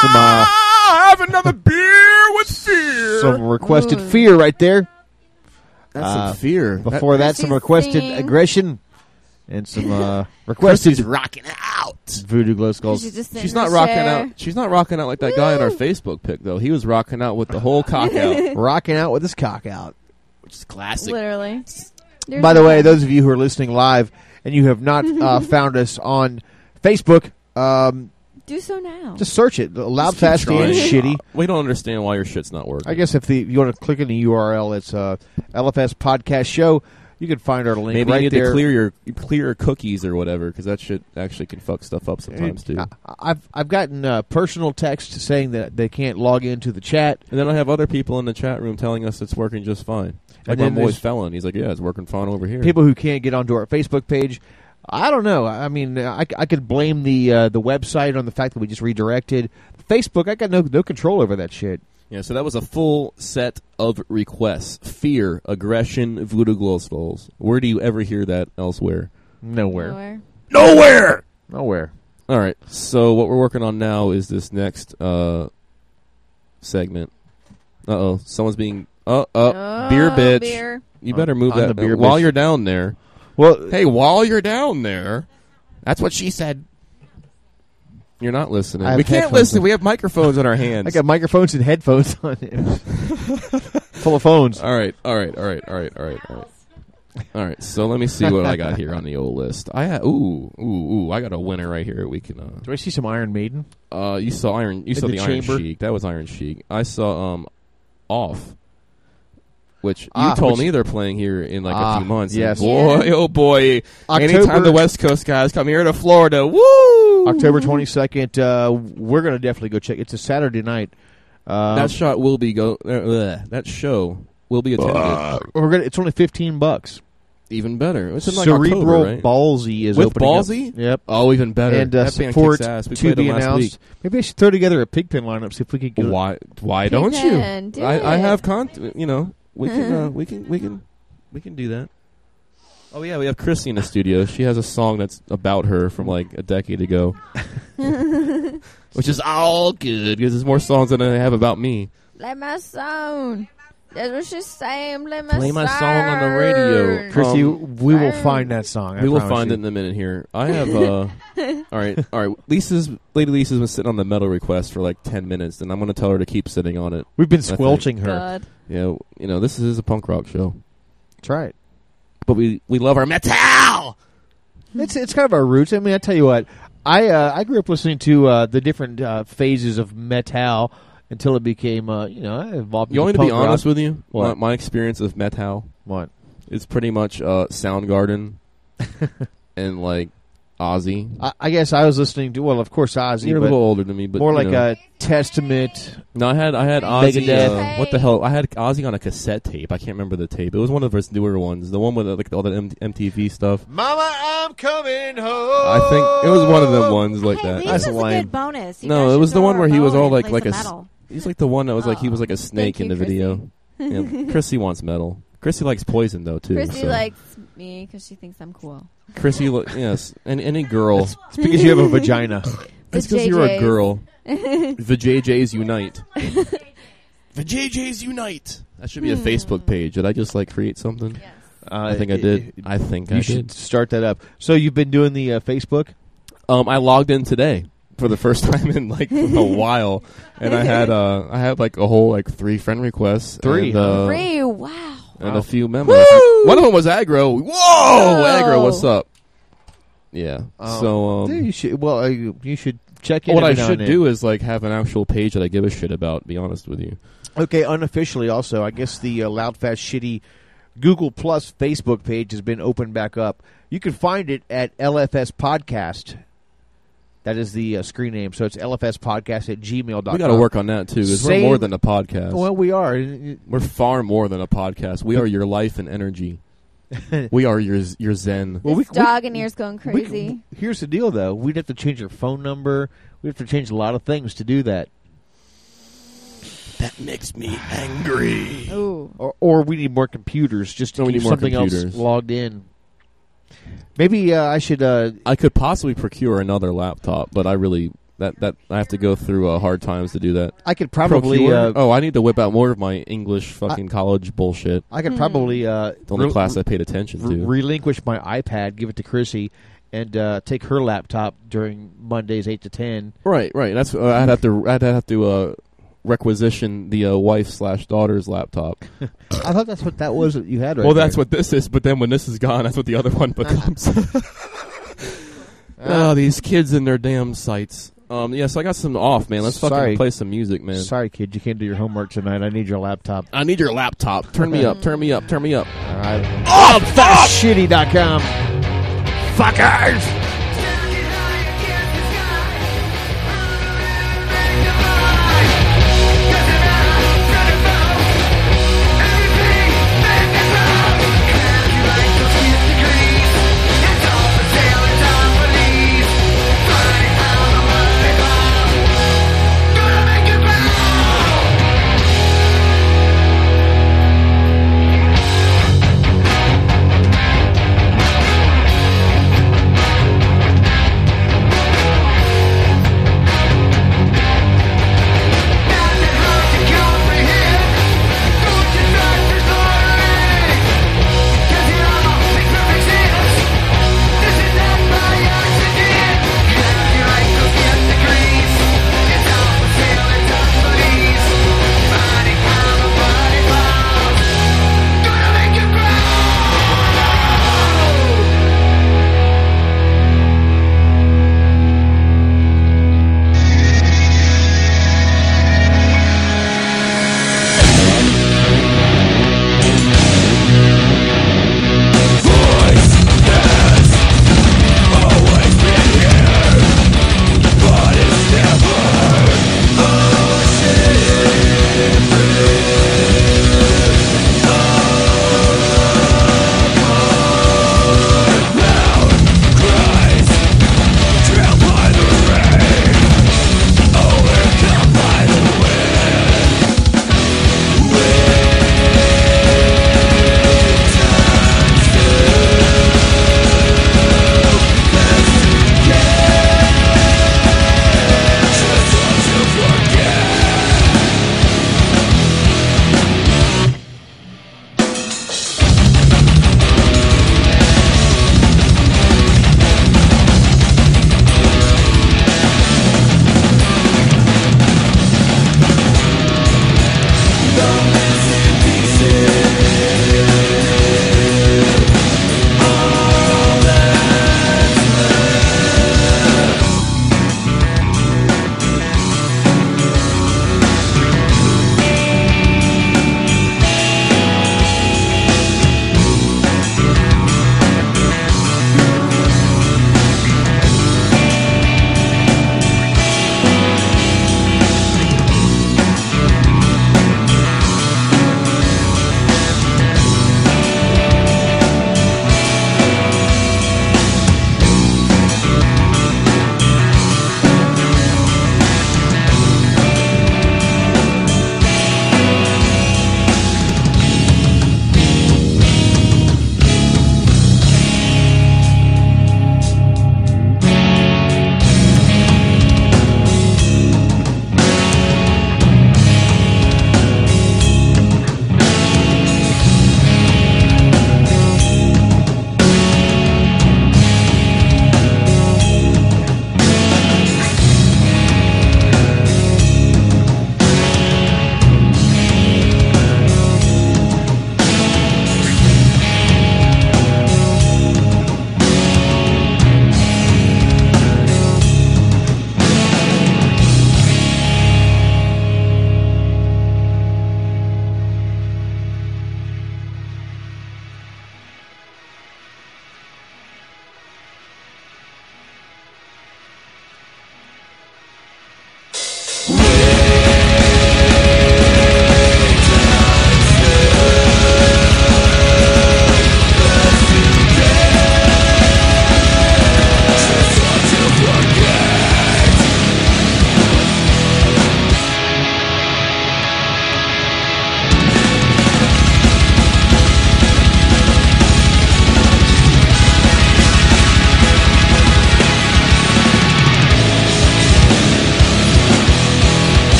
Some uh, have another beer with fear. some requested fear right there. That's some fear. Before that, some requested singing. aggression and some uh, requested Chrissy's rocking out. voodoo glow skulls. She's just She's not rocking chair. out. She's not rocking out like that guy in our Facebook pic though. He was rocking out with the whole cock out, Rocking out with his cock out. which is classic. Literally. There's By the way, those of you who are listening live and you have not uh, found us on Facebook, um, do so now. just search it. Loud, Keep fast, and shitty. We don't understand why your shit's not working. I guess if the you want to click in the URL, it's uh, LFS Podcast Show. You can find our link Maybe right you need there. to clear your clear your cookies or whatever because that shit actually can fuck stuff up sometimes too. I- I've I've gotten uh, personal text saying that they can't log into the chat. And then I have other people in the chat room telling us it's working just fine. Like then my boy there's- Felon, he's like, "Yeah, it's working fine over here." People who can't get onto our Facebook page. I don't know. I mean, I, I could blame the uh, the website on the fact that we just redirected. Facebook, I got no no control over that shit. Yeah, so that was a full set of requests: fear, aggression, voodoo glow skulls. Where do you ever hear that elsewhere? Nowhere. Nowhere. Nowhere. Nowhere. All right. So what we're working on now is this next uh, segment. Uh oh, someone's being uh uh Oh, beer bitch. beer. You better move I'm that the beer while bitch. you're down there. Well, Hey, while you're down there, that's what she said. You're not listening. We can't listen. in. We have microphones in our hands. I got microphones and headphones on it. Full of phones. All right, all right, all right, all right, all right, all right. All right, so let me see what I got here on the old list. I ha- ooh, ooh, ooh, I got a winner right here. We can. Uh, Do I see some Iron Maiden? uh, you saw Iron. You In saw the the, Iron? Sheik. That was Iron Sheik. I saw um, off. Which you Ah, told which- me they're playing here in like Ah, a few months. and yes. boy, Yeah. oh boy! October- Anytime the West Coast guys come here to Florida, woo! October twenty second. Uh, we're gonna definitely go check. It's a Saturday night. Uh, that shot will be go. Uh, bleh. that show will be attended. we're gonna. It's only fifteen bucks. Even better. It's in like Cerebral October, right? Ballzy is With opening up. Ballzy? Yep. Oh, even better. And uh, that band support kicks ass. We to be announced. week. Maybe I should throw together a pigpen lineup. See if we could get. Why? Why don't you? do I, I have con. You know, we can. Uh, we can. We can. We can do that. Oh yeah, we have Chrissy in the studio. She has a song that's about her from like a decade ago, which is all good because there's more songs than I have about me. Play my song. That's what she's saying. Play my Play song. my song on the radio. Chrissy, Um, we will find that song. I we will promise find you. it in a minute here. I have. uh All right, all right. Lisa's Lady Lisa's been sitting on the metal request for like ten minutes, and I'm going to tell her to keep sitting on it. We've been think. squelching her. God. Yeah, you know this is a punk rock show, That's right. but we we love our metal. It's it's kind of our roots. I mean, I tell you what, I uh, I grew up listening to uh, the different uh, phases of metal until it became uh, you know it evolved. You want me to be punk rock. honest with you? What? My, my experience of metal what? It's pretty much uh, Soundgarden and like Ozzy. I, I guess I was listening to well, of course, Ozzy. You're a little older than me, but more you like know. a Testament. No, I had I had Ozzy. Megadeth. Uh, what the hell? I had Ozzy on a cassette tape. I can't remember the tape. It was one of his newer ones. The one with uh, like all the M- MTV stuff. Mama, I'm coming home. I think it was one of them ones like Hey, that. That's a good bonus. You no, it was the one where a he was all like like a. some s- metal. He's like the one that was like he Oh, was like a snake you, in the video. Yeah, Chrissy wants metal. Chrissy likes poison though too. Chrissy so. likes me because she thinks I'm cool. Chrissy, lo- yes, and any girl. It's because you have a vagina. It's because you're a girl. the JJs unite. the JJs unite. That should be a. Facebook page. Did I just like create something? Uh, I think I did. I think you I should did. start that up. So you've been doing the uh, Facebook. Um, I logged in today for the first time in like a while, and I had uh, I had like a whole like three friend requests, Three, and, uh, Free, wow. and Wow. a few members. One of them was aggro. Whoa, aggro, what's up? Yeah. Um, so um, you should. Well, uh, you you should check in. what I should do is like have an actual page that I give a shit about. Be honest with you. Okay, unofficially, also, I guess the uh, Loud Fast Shitty Google Plus Facebook page has been opened back up. You can find it at LFS Podcast. That is the uh, screen name. So it's LFS Podcast at gmail.com. We got to work on that too. Because we're more than a podcast. Well, we are. We're far more than a podcast. We are your life and energy. we are your your zen. Well, this we- we- dog in here's going We- crazy. here's the deal, though. We'd have to change your phone number. We'd have to change a lot of things to do that. That makes me angry. Ooh. Or, or we need more computers just to No, we keep need more something else logged in. Maybe uh, I should. Uh, I could possibly procure another laptop, but I really That that I have to go through uh, hard times to do that. I could probably, uh, oh, I need to whip out more of my English fucking college bullshit. I could probably uh, the only class I paid attention to. relinquish my iPad, give it to Chrissy, and uh, take her laptop during Mondays eight to ten. Right, right. That's uh, I'd have to I'd have to uh, requisition the uh, wife slash daughter's laptop. I thought that's what that was that you had. Right well, that's there. what this is. But then when this is gone, that's what the other one becomes. oh, these kids and their damn sites. Um, yeah, so I got some off, man. Let's fucking Sorry. play some music, man. Sorry, kid, you can't do your homework tonight. I need your laptop. I need your laptop. Turn me up. Turn me up. Turn me up. All right. Loudfastshitty.com. Fuckers!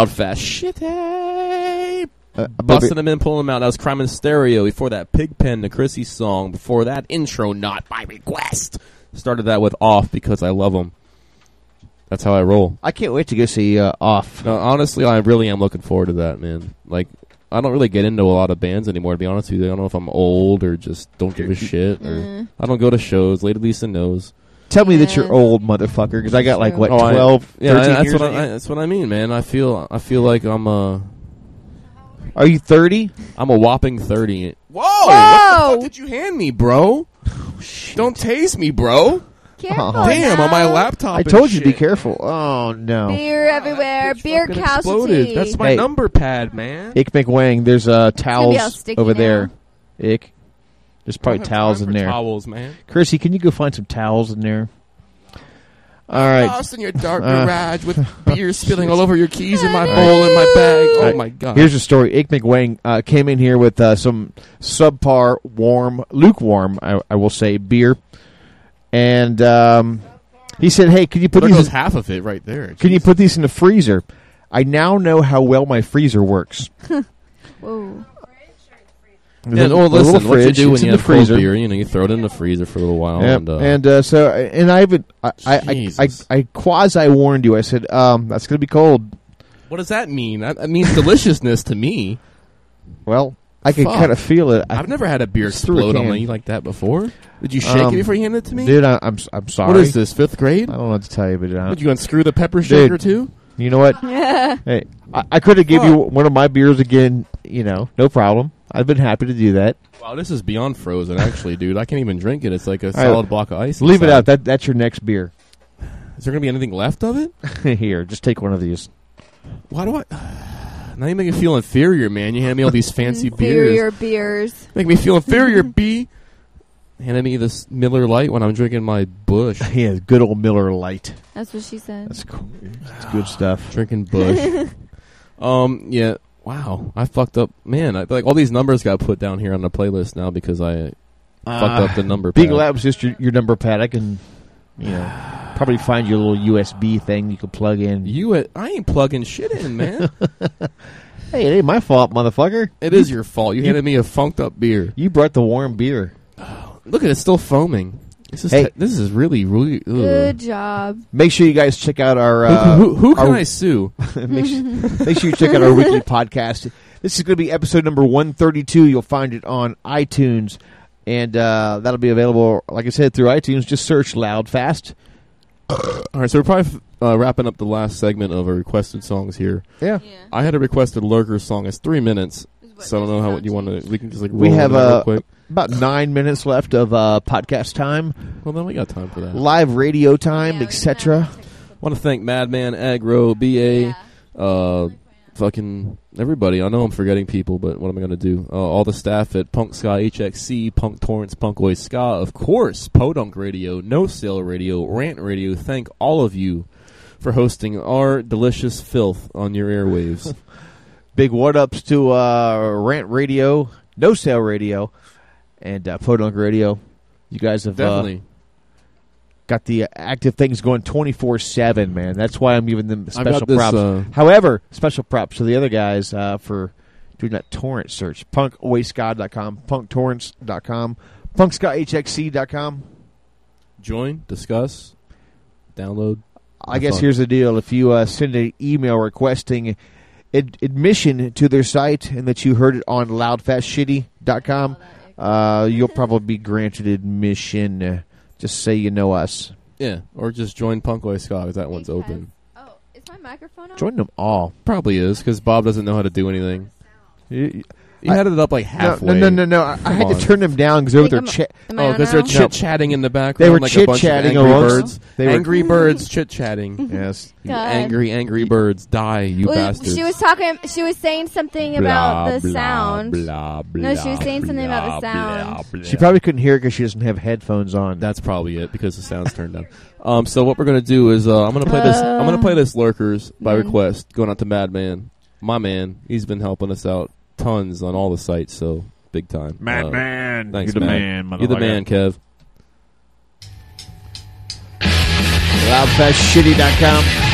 Loud, fast shit. Hey. Uh, Busting them in, pulling them out. That was Crime in Stereo. Before that, Pigpen, the Chrissy song. Before that, intro, not by request. Started that with Off because I love them. That's how I roll. I can't wait to go see uh, Off. No, honestly, I really am looking forward to that, man. Like, I don't really get into a lot of bands anymore, to be honest with you. I don't know if I'm old or just don't give a shit. Or Mm. I don't go to shows. Lady Lisa knows. Tell me that you're old, motherfucker, because I got like what Oh, I- 12, yeah, 13 that's years what on I, that's what I mean, man. I feel I feel like I'm a. Are you 30? I'm a whopping 30. Whoa! Whoa! What the fuck did you hand me, bro? don't taste me, bro. Careful Damn, now. on my laptop. I and told you to be careful. Oh, no. Beer everywhere. Beer Fucking casualty. exploded. That's my Hey. number pad, man. Ick McWang, there's uh, gonna towels over now. there. Ick. There's probably towels in there. Towels, man. Chrissy, can you go find some towels in there? All right. Lost in your dark Uh, garage with beer spilling all over your keys in my bowl in my bag. Oh Alright, my god. Here's a story. Ick McWang uh, came in here with uh, some subpar, warm, lukewarm, I, I will say, beer, and um, he said, "Hey, can you put there these? goes in- half of it right there. can you put these in the freezer?" I now know how well my freezer works. Whoa. There's Yeah, well, a little listen, what you fridge, do when you have freezer. beer, you know, you throw it in the freezer for a little while. Yep. And, uh, and uh, so, and I haven't. I I, I, I, I quasi warned you. I said, um, "That's going to be cold." what does that mean? That, that means deliciousness to me. Well, I can kind of feel it. I, I've never had a beer Just threw a explode on me like that before. Did you shake Um, it before you handed it to me? dude. I, I'm s- I'm sorry. What is this, fifth grade? I don't know what to tell you, but uh, Would you unscrew the pepper Dude. shaker too? You know what? hey, I, I could have give you one of my beers again. You know, no problem. I've been happy to do that. Wow, this is beyond frozen, actually, dude. I can't even drink it. It's like a right. solid block of ice. Leave it out. That that's your next beer. Is there going to be anything left of it? Here, just take one of these. Why do I? Now you make me feel inferior, man. You hand me all these fancy beers. Inferior beers. Make me feel inferior, B. Handing me this Miller Lite when I'm drinking my Bush. yeah, good old Miller Lite. That's what she said. That's cool. It's good stuff. Drinking Bush. um, yeah. Wow, I fucked up, man. I like all these numbers got put down here on the playlist now because I fucked up the number. Beagle pad. Lab's just your, your number pad. I can, you know, probably find your little USB thing you could plug in. You, I ain't plugging shit in, man. Hey, it ain't my fault, motherfucker. it is your fault. You, handed me a funked up beer. You brought the warm beer. Look at it, it's still foaming. This is Hey. this is really really. ugh. Good job. Make sure you guys check out our. Who- Uh, who, who can our- I sue? make, sure, make sure you check out our weekly podcast. This is going to be episode number 132. You'll find it on iTunes. And uh, that'll be available, like I said, through iTunes. Just search Loud Fast. All right, so we're probably uh, wrapping up the last segment of our requested songs here. Yeah. I had a requested lurker song. It's three minutes, so I don't know how you want to. We can just like We have into that real uh, quick. About nine minutes left of uh, podcast time, Well, then we got time for that. live radio time, etc. want to thank Madman, Aggro, BA, uh, fucking everybody. I know I'm forgetting people, but what am I going to do? Uh, all the staff at Punk Ska HXC, Punk Torrents, Punk Oi Ska, of course, Podunk Radio, No Sale Radio, Rant Radio. Thank all of you for hosting our delicious filth on your airwaves. Big what ups to uh, Rant Radio, No Sale Radio, and uh, Podunk Radio. You guys have uh, Definitely. got the uh, active things going 24-7, man. That's why I'm giving them special this, props. uh, However, special props to the other guys uh, for doing that torrent search. PunkOiSka.com, PunkTorrents.com, PunkSkaHXC.com. Join, discuss, download. I guess fun. here's the deal. If you uh, send an email requesting ad- admission to their site and that you heard it on loudfastshitty.com, uh, you'll probably be granted admission. Just say you know us. Yeah, or just join Punk Oi Ska because that one's open. Oh, is my microphone on? Join them all. Probably is because Bob doesn't know how to do anything. You- You had it up like No, halfway. No, no, no, no. I, I had on. to turn them down because they were Think there. am- Chat. am I Oh, on because they're chit chatting in the background. They were like a bunch of chit-chatting angry birds. they were- angry birds chit chatting. yes, God. angry, angry birds die, you Well, bastards. she was talking. She was saying something about the blah, sound. Blah, blah, No, she was saying something about the sound. blah, She probably couldn't hear because she doesn't have headphones on. That's probably it because the sound's turned down. Um, so what we're gonna do is uh, I'm gonna play this. I'm gonna play this lurkers by request. Going out to Madman, my man. He's been helping us out tons on all the sites. So big time. Madman. Uh, thanks, You're the Matt. man, You're the man, Kev. Loudfastshitty.com.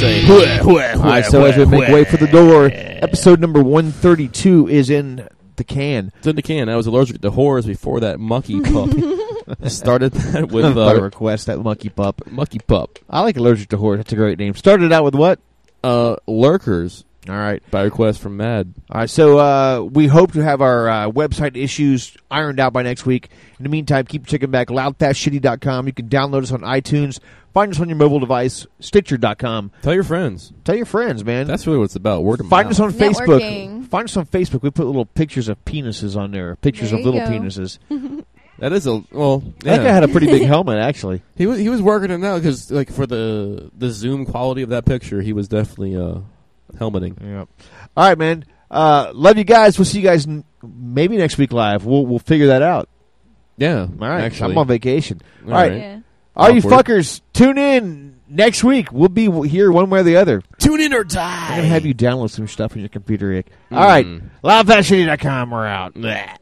say. All right, so as we make way for the door, episode number 132 is in the can. It's in the can. I was allergic to horrors before that mucky pup. Started that with By uh, request, that monkey pup. Mucky pup. I like allergic to horror. That's a great name. Started out with what? Uh, lurkers. All right. By request from Mad. All right, so uh, we hope to have our uh, website issues ironed out by next week. In the meantime, keep checking back loudfastshitty.com. You can download us on iTunes. Find us on your mobile device, Stitcher.com. Tell your friends. Tell your friends, man. That's really what it's about. Word of Find mouth. us on Facebook. Networking. Find us on Facebook. We put little pictures of penises on there, pictures There of little go. penises. That is a well. That guy had a pretty big helmet, actually. He was he was working it out because like for the the zoom quality of that picture, he was definitely uh helmeting. Yep. All right, man. Uh, love you guys. We'll see you guys n- maybe next week live. We'll we'll figure that out. Yeah. All right. Actually. I'm on vacation. All All right. right. Yeah. All you fuckers, tune in next week. We'll be here one way or the other. Tune in or die. I'm going to have you download some stuff on your computer, Rick. All right. Mm. LoudFastShitty.com. We're out. Bleh.